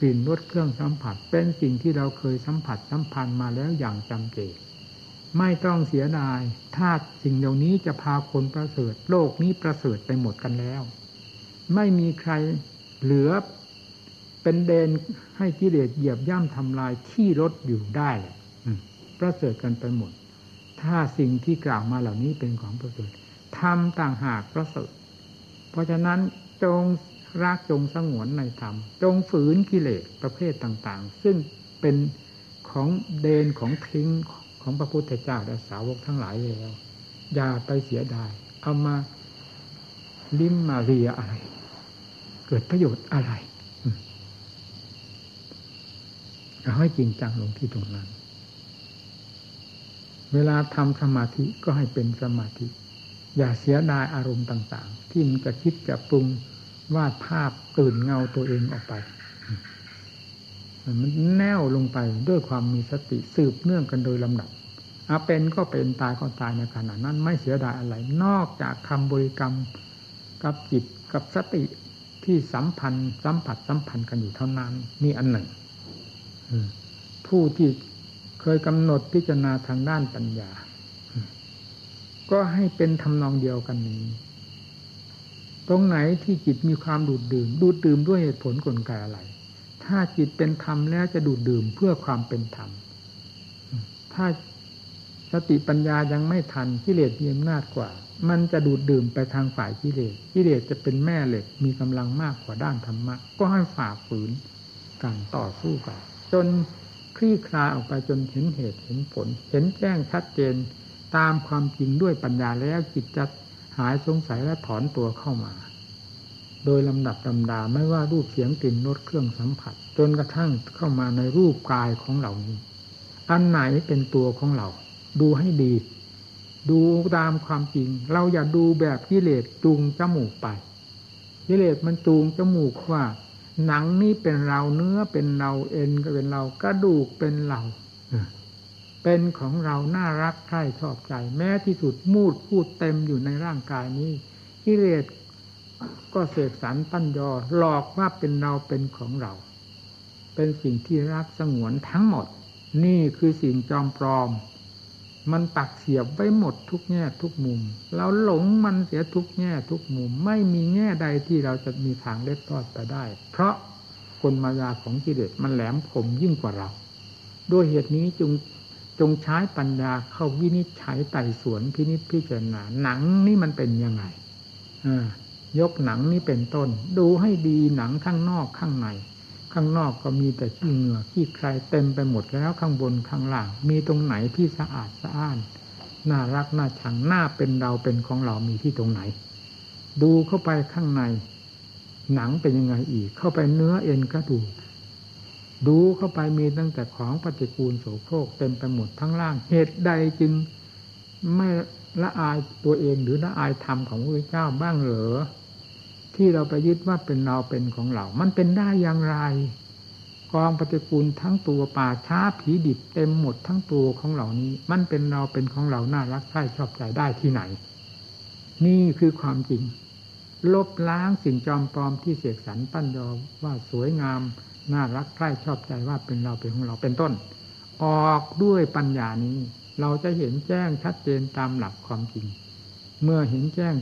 กลิ่นรสเครื่องสัมผัส เป็นสิ่งที่เราเคยสัมผัสสัมพันธ์มาแล้วอย่างจำเจไม่ต้องเสียดายถ้าสิ่งเหล่านี้จะพาคนประเสริฐ โลกนี้ประเสริฐไปหมดกันแล้ว ไม่มีใครเหลือเป็นเดนให้กิเลสเหยียบย่ำทำลายที่รถอยู่ได้เลย ประเสริฐกันไปหมด ถ้าสิ่งที่กล่าวมาเหล่านี้เป็นของประเสริฐทำต่างหากประเสริฐ เพราะฉะนั้นจงรักจงสงวนในธรรม จงฝืนกิเลสประเภทต่างๆ ซึ่งเป็นของเดนของทิ้งของพระพุทธเจ้าและสาวกทั้งหลายแล้ว อย่าไปเสียดาย เอามาลิ้มมาเรียอะไร เกิดประโยชน์อะไรเอาให้จริงจังลงที่ตรงนั้น เวลาทำสมาธิก็ให้เป็นสมาธิ อย่าเสียดายอารมณ์ต่าง ๆ ที่มันจะคิดจะปรุงวาดภาพตื่นเงาตัวเองออกไป มันแน่วลงไปด้วยความมีสติสืบเนื่องกันโดยลำดับอาเป็นก็เป็นตายก็ตายในขณะนั้นไม่เสียดายอะไร นอกจากคำบริกรรมกับจิตกับสติที่สัมพันธ์ สัมผัสสัมพันธ์กันอยู่เท่านั้น นี่อันหนึ่งผู้ที่ ยกำหนดพิจารณาทางด้านปัญญา ก็ให้เป็นทำนองเดียวกันนี้ ตรงไหนที่จิตมีความดูดดื่ม ดูดดื่มด้วยเหตุผลกลไกอะไร ถ้าจิตเป็นธรรมแล้วจะดูดดื่มเพื่อความเป็นธรรม ถ้าสติปัญญายังไม่ทันกิเลสมีอำนาจกว่า มันจะดูดดื่มไปทางฝ่ายกิเลสกิเลสจะเป็นแม่เหล็กมีกำลังมากกว่าด้านธรรมะ ก็ให้ฝ่าฝืนการต่อสู้กันจน คลี่คลายออกไปจนเห็นเหตุเห็นผล เห็นแจ้งชัดเจนตามความจริงด้วยปัญญาแล้วจิตจะหายสงสัยและถอนตัวเข้ามา โดยลำดับลำดาไม่ว่ารูปเสียงกลิ่นรสเครื่องสัมผัส จนกระทั่งเข้ามาในรูปกายของเหล่านี้ อันไหนเป็นตัวของเรา ดูให้ดี ดูตามความจริง เราอย่าดูแบบกิเลสจูงจมูกไปกิเลสมันจูงจมูกว่า หนังนี้เป็นเราเนื้อเป็นเราเอ็นก็เป็นเรากระดูกเป็นเราเป็นของเราน่ารักใคร่ชอบใจ แม้ที่สุดมูดพูดเต็มอยู่ในร่างกายนี้กิเลสก็เสกสรรปั้นยอหลอกว่าเป็นเราเป็นของเรา เป็นสิ่งที่รักสงวนทั้งหมด นี่คือสิ่งจอมปลอม มันปักเสียบไว้หมดทุกแง่ทุกมุม เราหลงมันเสียทุกแง่ทุกมุม ไม่มีแง่ใดที่เราจะมีทางเล็ดรอดไปได้ เพราะกลมายาของกิเลสมันแหลมคมยิ่งกว่าเราด้วยเหตุนี้จงจงใช้ปัญญาเข้าวินิจฉัยไต่สวนพินิจพิจารณาหนังนี่มันเป็นยังไงยกหนังนี้เป็นต้น ดูให้ดีหนังข้างนอกข้างใน ข้างนอกก็มีแต่ขี้เหงื่อขี้ใครเต็มไปหมดแล้วข้างบนข้างล่าง มีตรงไหนที่สะอาดสะอ้าน น่ารักน่าชังน่าเป็นเราเป็นของเรามีที่ตรงไหน ดูเข้าไปข้างใน หนังเป็นยังไงอีก เข้าไปเนื้อเอ็นกระดูกดูเข้าไปมีตั้งแต่ของปฏิกูลโสโครกเต็มไปหมดทั้งล่างเหตุใดจึงไม่ละอายตัวเองหรือละอายธรรมของพระเจ้าบ้างเหรอ ที่เราไปยึดว่าเป็นเราเป็นของเรา มันเป็นได้อย่างไร กองปฏิกูลทั้งตัวป่าช้าผีดิบเต็มหมดทั้งตัวของเหล่านี้ มันเป็นเราเป็นของเราน่ารักใคร่ชอบใจได้ที่ไหน นี่คือความจริง ลบล้างสิ่งจอมปลอมที่เสกสรรปั้นยอว่าสวยงามน่ารักใคร่ชอบใจว่าเป็นเราเป็นของเราเป็นต้น ออกด้วยปัญญานี้ เราจะเห็นแจ้งชัดเจนตามหลักความจริง เมื่อเห็นแจ้ง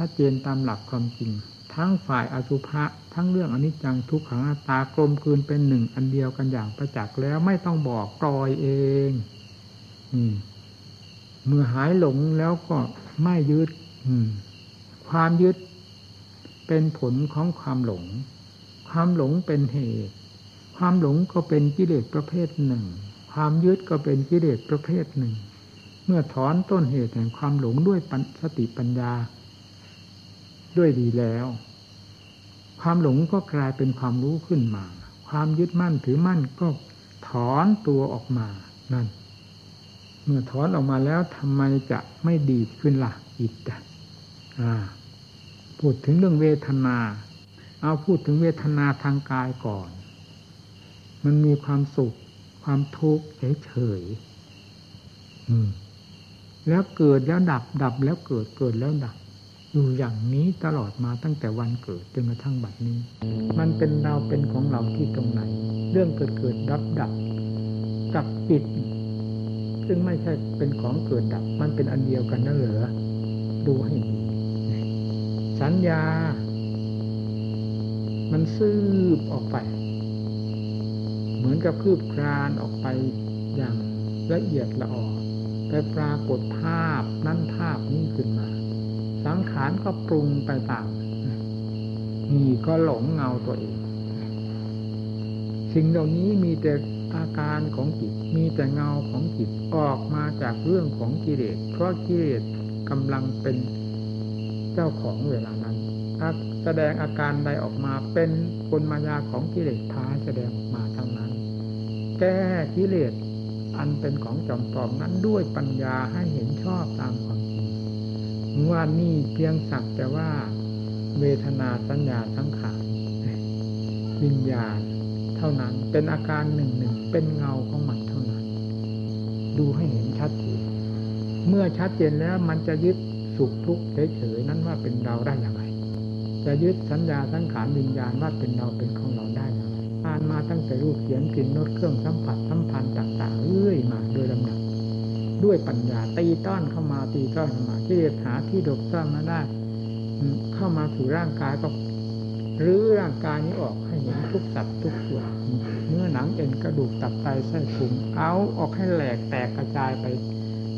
ชัดเจนตามหลักความจริง ทั้งฝ่ายอสุภะทั้งเรื่องอนิจจังทุกขังตากลมคืนเป็นหนึ่งอันเดียวกันอย่างประจักษ์แล้วไม่ต้องบอกปล่อยเองอืเมื่อหายหลงแล้วก็ไม่ยึดความยึดเป็นผลของความหลง ความหลงเป็นเหตุ ความหลงก็เป็นกิเลสประเภทหนึ่ง ความยึดก็เป็นกิเลสประเภทหนึ่ง เมื่อถอนต้นเหตุแห่งความหลงด้วยสติปัญญา ด้วยดีแล้ว ความหลงก็กลายเป็นความรู้ขึ้นมา ความยึดมั่นถือมั่นก็ถอนตัวออกมานั่น เมื่อถอนออกมาแล้วทำไมจะไม่ดีขึ้นละ่ะอิดอ่าพูดถึงเรื่องเวทนา เอาพูดถึงเวทนาทางกายก่อน มันมีความสุข ความทุกข์เฉยๆแล้วเกิดแล้วดับดับแล้วเกิดเกิดแล้วดับ อยู่อย่างนี้ตลอดมาตั้งแต่วันเกิดจนกระทั่งบัดนี้ มันเป็นเราเป็นของเราที่ตรงไหน เรื่องเกิดเกิดดับดับกับจิตซึ่งไม่ใช่เป็นของเกิดดับ มันเป็นอันเดียวกันนั่นเหรอดูให้ดีสัญญา มันซืบออกไป เหมือนกับคืบคลานออกไปอย่างละเอียดละออไปปรากฏภาพนั่นภาพนี้ขึ้นมา สังขารก็ปรุงไปตามนี่ก็หลงเงาตัวเอง สิ่งเหล่านี้มีแต่อาการของจิต มีแต่เงาของจิตออกมาจากเรื่องของกิเลส เพราะกิเลสกำลังเป็นเจ้าของเวลานั้นแสดงอาการใดออกมาเป็นกลมายาของกิเลสพาแสดงมาทั้งนั้น แก้กิเลสอันเป็นของจอมปลอมนั้นด้วยปัญญาให้เห็นชอบตามความ ว่านี่เพียงสักแต่ว่า เวทนาสัญญาสังขารวิญญาณ เท่านั้นเป็นอาการหนึ่งหนึ่งเป็นเงาของมันเท่านั้น ดูให้เห็นชัดเจนเมื่อชัดเจนแล้วมันจะยึดสุขทุกข์เฉยๆนั้นว่าเป็นเราได้อย่างไร จะยึดสัญญาสังขารวิญญาณว่าเป็นเราเป็นของเราได้อย่างไรอ่านมาตั้งแต่รูปเสียงกลิ่นรสเครื่องสัมผัสสัมพันธ์ต่าง ๆเรื่อยมาโดยลำดับ ด้วยปัญญาตีต้อนเข้ามาตีต้อนเข้ามาที่เดหาที่ดบซ่อนมาได้เข้ามาสู่ร่างกายก็รื้อร่างกายนี้ออกให้เห็นทุกสัตว์ทุกส่วนเนื้อหนังเอ็นกระดูกตับไตไส้พุงเอาออกให้แหลกแตกกระจายไป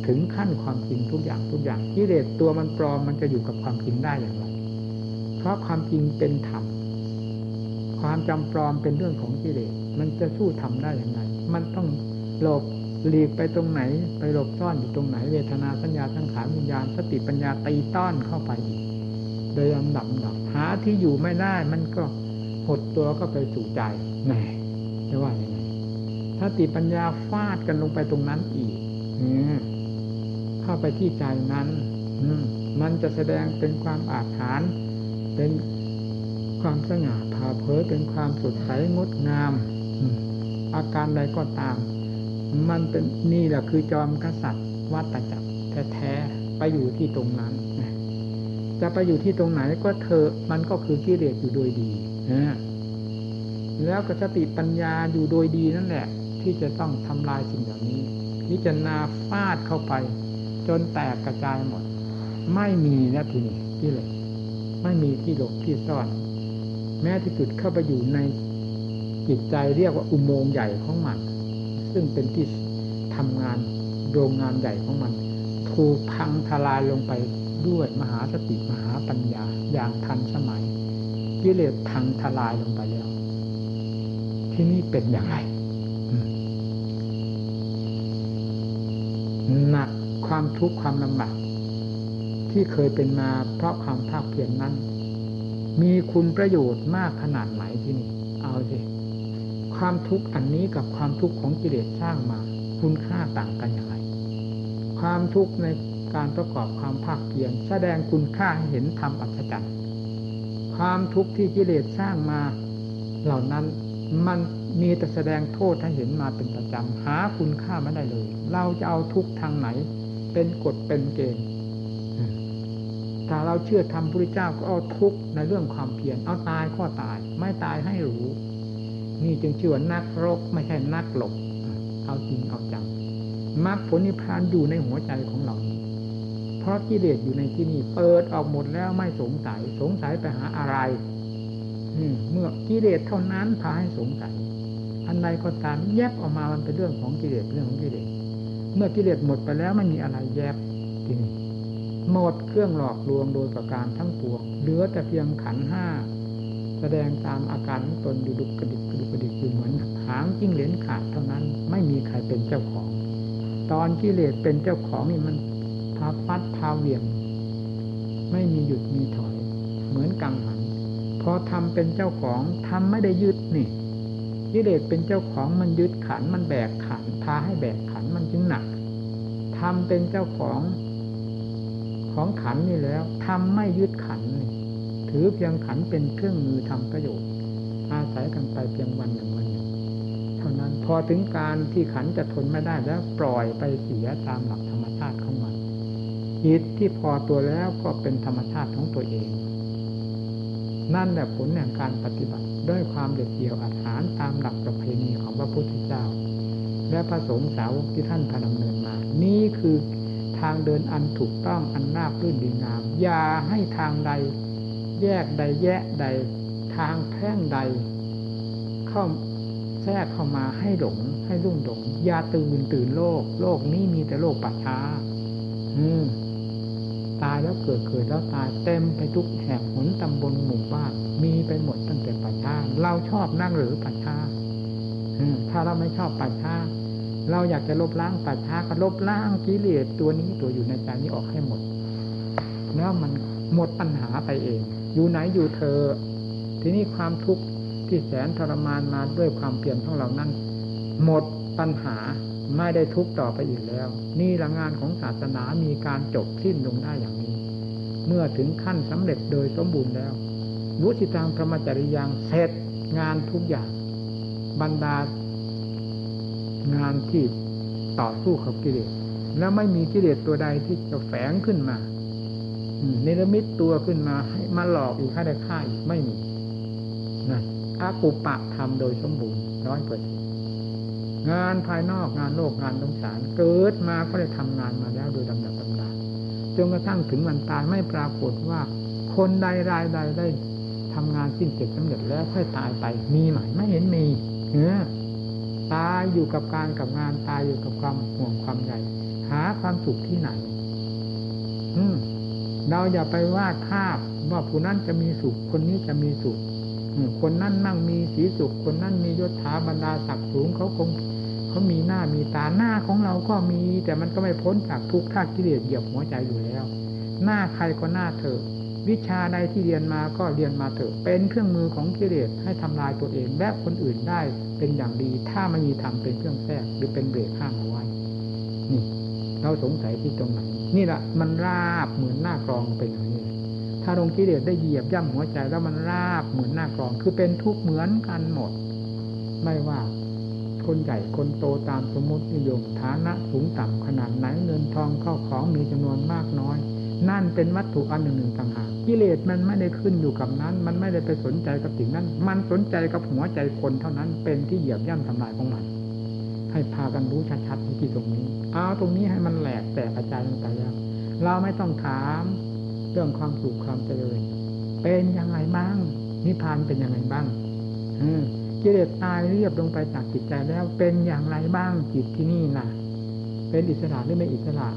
ถึงขั้นความจริงทุกอย่างทุกอย่างกิเลสตัวมันปลอมมันจะอยู่กับความจริงได้อย่างไรเพราะความจริงเป็นธรรมความจำปลอมเป็นเรื่องของกิเลสมันจะสู้ทำได้อย่างไรมันต้องหลบ หลีกไปตรงไหน ไปหลบซ่อนอยู่ตรงไหน เวทนาสัญญาสังขารวิญญาณสติปัญญาตีต้อนเข้าไปอีกโดยลำดับดับหาที่อยู่ไม่ได้มันก็หดตัวก็ไปสู่ใจแหมจะว่าอย่างไรถ้าติปัญญาฟาดกันลงไปตรงนั้นอีกเข้าไปที่ใจนั้นมันจะแสดงเป็นความอาถรรพ์เป็นความสง่าผ่าเผยเป็นความสดใสงดงาม อาการใดก็ตาม มันเป็นนี่แหละคือจอมกษัตริย์วัตจักรแท้ๆไปอยู่ที่ตรงนั้นจะไปอยู่ที่ตรงไหนก็เธอ มันก็คือกิเลสอยู่โดยดีนะแล้วก็สติปัญญาอยู่โดยดีนั่นแหละ ที่จะต้องทำลายสิ่งเหล่านี้พิจารณาฟาดเข้าไป จนแตกกระจายหมด ไม่มีนะทีนี้ที่เลยไม่มีที่หลบที่ซ่อน แม้ที่สุดเข้าไปอยู่ในจิตใจเรียกว่าอุโมงค์ใหญ่ของมัน ซึ่งเป็นที่ทำงานโรงงานใหญ่ของมันถูกพังทลายลงไปด้วยมหาสติมหาปัญญาอย่างทันสมัยกิเลสพังทลายลงไปแล้ว ที่นี่เป็นอย่างไรหนักความทุกข์ความลำบากที่เคยเป็นมาเพราะความภาคเพียรนนั้น มีคุณประโยชน์มากขนาดไหนที่นี่ เอาสิ ความทุกข์อันนี้กับความทุกข์ของกิเลสสร้างมา คุณค่าต่างกันอย่างไร ความทุกข์ในการประกอบความภาคเพียรแสดงคุณค่าให้เห็นธรรมอัศจรรย์ความทุกข์ที่กิเลสสร้างมา เหล่านั้นมันมีแต่แสดงโทษให้เห็นมาเป็นประจำหาคุณค่าไม่ได้เลย เราจะเอาทุกทางไหน เป็นกฎเป็นเกณฑ์ถ้าเราเชื่อธรรมพระเจ้าก็เอาทุกในเรื่องความเพียรเอาตายก็ตาย ไม่ตายให้รู้ นี่จึงชื่อว่านักรบไม่ใช่นักหลบ เอาจริงเอาจังมรรคผลนิพพานอยู่ในหัวใจของเราเพราะกิเลสอยู่ในที่นี่เปิดออกหมดแล้วไม่สงสัย สงสัยไปหาอะไรเมื่อกิเลสเท่านั้นพาให้สงสัย อันใดก็ตามแยบออกมามันเป็นเรื่องของกิเลสเรื่องของกิเลสเมื่อกิเลสหมดไปแล้วไม่มีอะไรแยบจริงหมดเครื่องหลอกลวงโดยประการทั้งปวงเหลือแต่เพียงขันห้า แสดงตามอาการของตนดุดุกระดิกกระดิกกระดิกอยู่เหมือนหางจิ้งเหลนขาดเท่านั้น ไม่มีใครเป็นเจ้าของ ตอนกิเลสเป็นเจ้าของนี่มันพาฟัดพาเวียง ไม่มีหยุดมีถอย เหมือนกังหันพอทำเป็นเจ้าของทำไม่ได้ยึดนี่กิเลสเป็นเจ้าของมันยึดขันมันแบกขันพาให้แบกขันมันจึงหนักทำเป็นเจ้าของของขันนี่แล้วทำไม่ยึดขันนี่ ถือเพียงขันเป็นเครื่องมือทำประโยชน์ อาศัยกันไปเพียงวันหนึ่งวันหนึ่งเท่านั้นพอถึงการที่ขันจะทนไม่ได้แล้วปล่อยไปเสียตามหลักธรรมชาติของมันจิตที่พอตัวแล้วก็เป็นธรรมชาติของตัวเอง นั่นแหละผลแห่งการปฏิบัติด้วยความเด็ดเดี่ยวอาถรรตามหลักประเพณีของพระพุทธเจ้า และพระสงฆ์สาวกที่ท่านพาดำเนินมา นี่คือทางเดินอันถูกต้องอันน่าบรื่นดีงาม อย่าให้ทางใด แยกใดแยะใดทางแพ่งใด เข้าแทรกเข้ามาให้หลง ให้รุ่งหลงยาตื่นตื่นโลก โลกนี้มีแต่โลกปัจฉาอืมตายแล้วเกิดเกิดแล้วตายเต็มไปทุกแห่งหนตำบลหมู่บ้านมีไปหมดตั้งแต่ปัจฉาเราชอบนั่งหรือปัจฉาถ้าเราไม่ชอบปัจฉาเราอยากจะลบล้างปัจฉาก็ลบล้างกิเลสตัวนี้ตัวอยู่ในใจนี้ออกให้หมด แล้วมันหมดปัญหาไปเอง อยู่ไหนอยู่เธอ ทีนี้ความทุกข์ที่แสนทรมานมาด้วยความเปลี่ยนของเรานั้น หมดปัญหาไม่ได้ทุกข์ต่อไปอีกแล้ว นี่ละงานของศาสนามีการจบสิ้นลงได้อย่างนี้ เมื่อถึงขั้นสำเร็จโดยสมบูรณ์แล้ววุฒิทางพรหมจริยังเสร็จงานทุกอย่าง บรรดางานที่ต่อสู้กับกิเลสแล้วไม่มีกิเลสตัวใดที่จะแฝงขึ้นมา เนรมิตตัวขึ้นมาให้มาหลอกอีกให้ได้ค่ายไม่มีนั่นอากุปะทำโดยสมบูรณ์ร้อยเปอร์เซ็นงานภายนอกงานโลกงานสงสาร เกิดมาก็ได้ทำงานมาแล้วโดยลำดับลำดาจนกระทั่งถึงวันตายไม่ปรากฏว่า คนใดรายใดได้ทำงานสิ้นเสร็จสำเร็จแล้วค่อยตายไป มีไหมไม่เห็นมีเนื้อตายอยู่กับการกับงานตายอยู่กับความห่วงความใหญ่หาความสุขที่ไหน อืม เราอย่าไปวาดภาพว่าผู้นั้นจะมีสุขคนนี้จะมีสุขคนนั้นนั่งมีสีสุข คนนั้นมียศถาบรรดาศักดิ์สูงเขาคงเขามีหน้ามีตาหน้าของเราก็มี แต่มันก็ไม่พ้นจากทุกข์ท่ากิเลสเหยียบหัวใจอยู่แล้ว หน้าใครก็หน้าเถอะวิชาใดที่เรียนมาก็เรียนมาเถอะเป็นเครื่องมือของกิเลสให้ทำลายตัวเองและคนอื่นได้เป็นอย่างดี ถ้าไม่มีธรรมเป็นเครื่องแทรกหรือเป็นเบรคข้ามเอาไว้นี่ เราสงสัยที่ตรงไหนนี่แหละมันราบเหมือนหน้ากรองเป็นอย่างนี้ถ้าลงกิเลสได้เหยียบย่ำหัวใจแล้วมันราบเหมือนหน้ากรอง คือเป็นทุกข์เหมือนกันหมด ไม่ว่า คนใหญ่คนโตตามสมมตินิยมฐานะสูงต่ำขนาดไหนเงินทองเข้าของมีจำนวนมากน้อย นั่นเป็นวัตถุอันหนึ่งหนึ่งต่างหากกิเลสมันไม่ได้ขึ้นอยู่กับนั้น มันไม่ได้ไปสนใจกับสิ่งนั้น มันสนใจกับหัวใจคนเท่านั้นเป็นที่เหยียบย่ำทำลายของมัน ให้พากันรู้ชัดๆที่ตรงนี้เอาตรงนี้ให้มันแหลกแต่กระจายลงไปแล้วเราไม่ต้องถามเรื่องความสุขความเจริญเป็นยังไงบ้างนิพพานเป็นยังไงบ้างกิเลสตายเรียบลงไปจากจิตใจแล้ว เป็นอย่างไรบ้างจิตที่นี่น่ะ เป็นอิสระหรือไม่อิสระ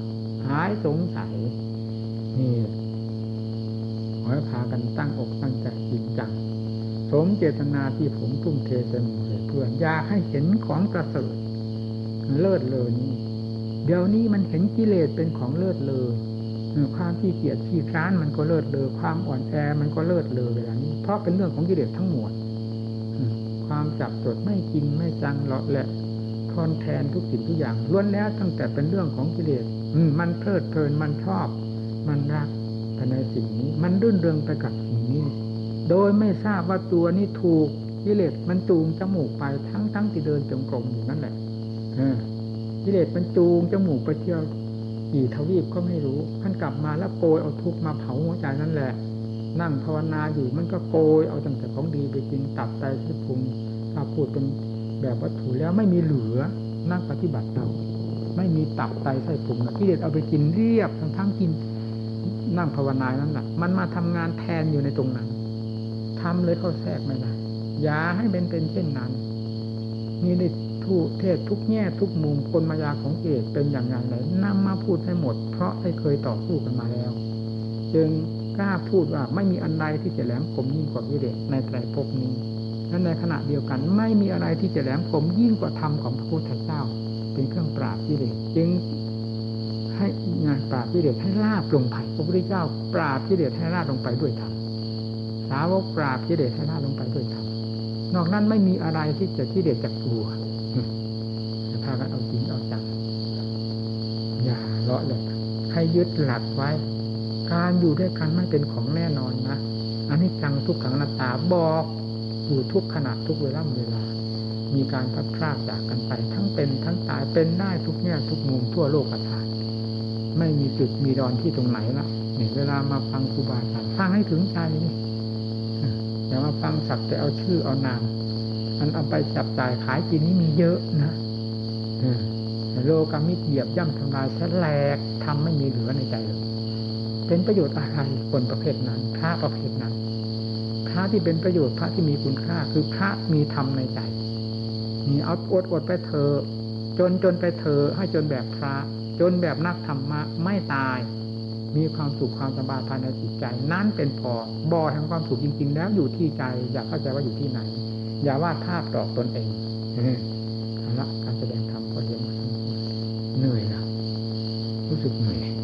หายสงสัยนี่ขอให้พากันตั้งอกตั้งใจจริงจังสมเจตนาที่ผมทุ่มเทเต็มเพื่อนอยากให้เห็นของประเสริฐ เลิศเลยนี่เดี๋ยวนี้มันเห็นกิเลสเป็นของเลิศเลยความที่เกียดขี้ค้านมันก็เลิศเลยความอ่อนแอมันก็เลิศเลยเวลานี้ เพราะเป็นเรื่องของกิเลสทั้งหมดความจับจดไม่กินไม่จังเลาะแหละทอนแทนทุกสิ่งทุกอย่างล้วนแล้วตั้งแต่เป็นเรื่องของกิเลสมันเพลิดเพลินมันชอบ มันรักภายในสิ่งนี้ มันรื่นเริงไปกับสิ่งนี้ โดยไม่ทราบว่าตัวนี้ถูกกิเลสมันจูงจมูกไปทั้งทั้งที่เดินจงกรมอยู่นั่นแหละ กิเลสมันจูงจมูกไปเที่ยวกี่ทวีปก็ไม่รู้ท่านกลับมาแล้วโกยเอาทุกมาเผาหัวใจนั่นแหละ นั่งภาวนาอยู่มันก็โกยเอาตั้งแต่ของดีไปกินตับไตที่พุงถ้าพูดเป็นแบบวัตถุแล้วไม่มีเหลือนั่งปฏิบัติเราไม่มีตับไตไส้พุงนะที่เด็ดเอาไปกินเรียบทั้งทั้งกิน นั่งภาวนานั้นแหละมันมาทำงานแทนอยู่ในตรงนั้นทำเลยเข้าแทรกไม่ได้อย่าให้เป็นเป็นเช่นนั้นนี่ได้ ทุเทศทุกแง่ทุกมุมคนมายาของเอกเป็นอย่างไรนำมาพูดให้หมด เพราะได้เคยต่อสู้กันมาแล้ว จึงกล้าพูดว่าไม่มีอันใดที่จะแหลมคมยิ่งกว่าวิเดในไตรภพนี้และในขณะเดียวกันไม่มีอะไรที่จะแหลมคมยิ่งกว่าธรรมของพระพุทธเจ้า เป็นเครื่องปราบวิเดจึงให้งานปราบวิเดให้ลาบลงไปพระพุทธเจ้า ปราบวิเดให้ลาบลงไปด้วยธรรมสาวกปราบวิเดให้ลาบลงไปด้วยธรรมนอกนั้นไม่มีอะไรที่จะที่เด็ดจากตัว กันเอาจริงเอาจังอย่าเลาะเลยให้ยึดหลักไว้ การอยู่ด้วยกันไม่เป็นของแน่นอนนะอันนี้จังทุกขังนาตาบอกอยู่ทุกขณะทุกเวลาเวลา มีการพัดพลาดจากกันไป ทั้งเป็นทั้งตายเป็นได้ทุกแง่ทุกมุมทั่วโลกอาาไม่มีจุดมีดอนที่ตรงไหนละเนี่ยเวลามาฟังครูบาอาจารย์ฟังให้ถึงใจนี่อย่ามาฟังสักแต่เอาชื่อเอานามอันเอาไปจับจ่ายขายกินนี้มีเยอะนะ โลกามิเหยียบย่ำทำลายแฉลกทำไม่มีเหลือในใจเลยเป็นประโยชน์อะไรคนประเภทนั้น พระประเภทนั้น พระที่เป็นประโยชน์พระที่มีคุณค่า คือพระมีธรรมในใจมีเอาอดอดไปเธอ จนจนไปเธอให้จนแบบพระ จนแบบนักธรรมะไม่ตาย มีความสุขความสบายภายในจิตใจ นั้นเป็นพอบ่อแห่งความสุขจริง ๆ แล้วอยู่ที่ใจ อย่าเข้าใจว่าอยู่ที่ไหน อย่าวาดภาพตอกตนเองเอาละ เหนื่อยนะรู้สึกเหนื่อย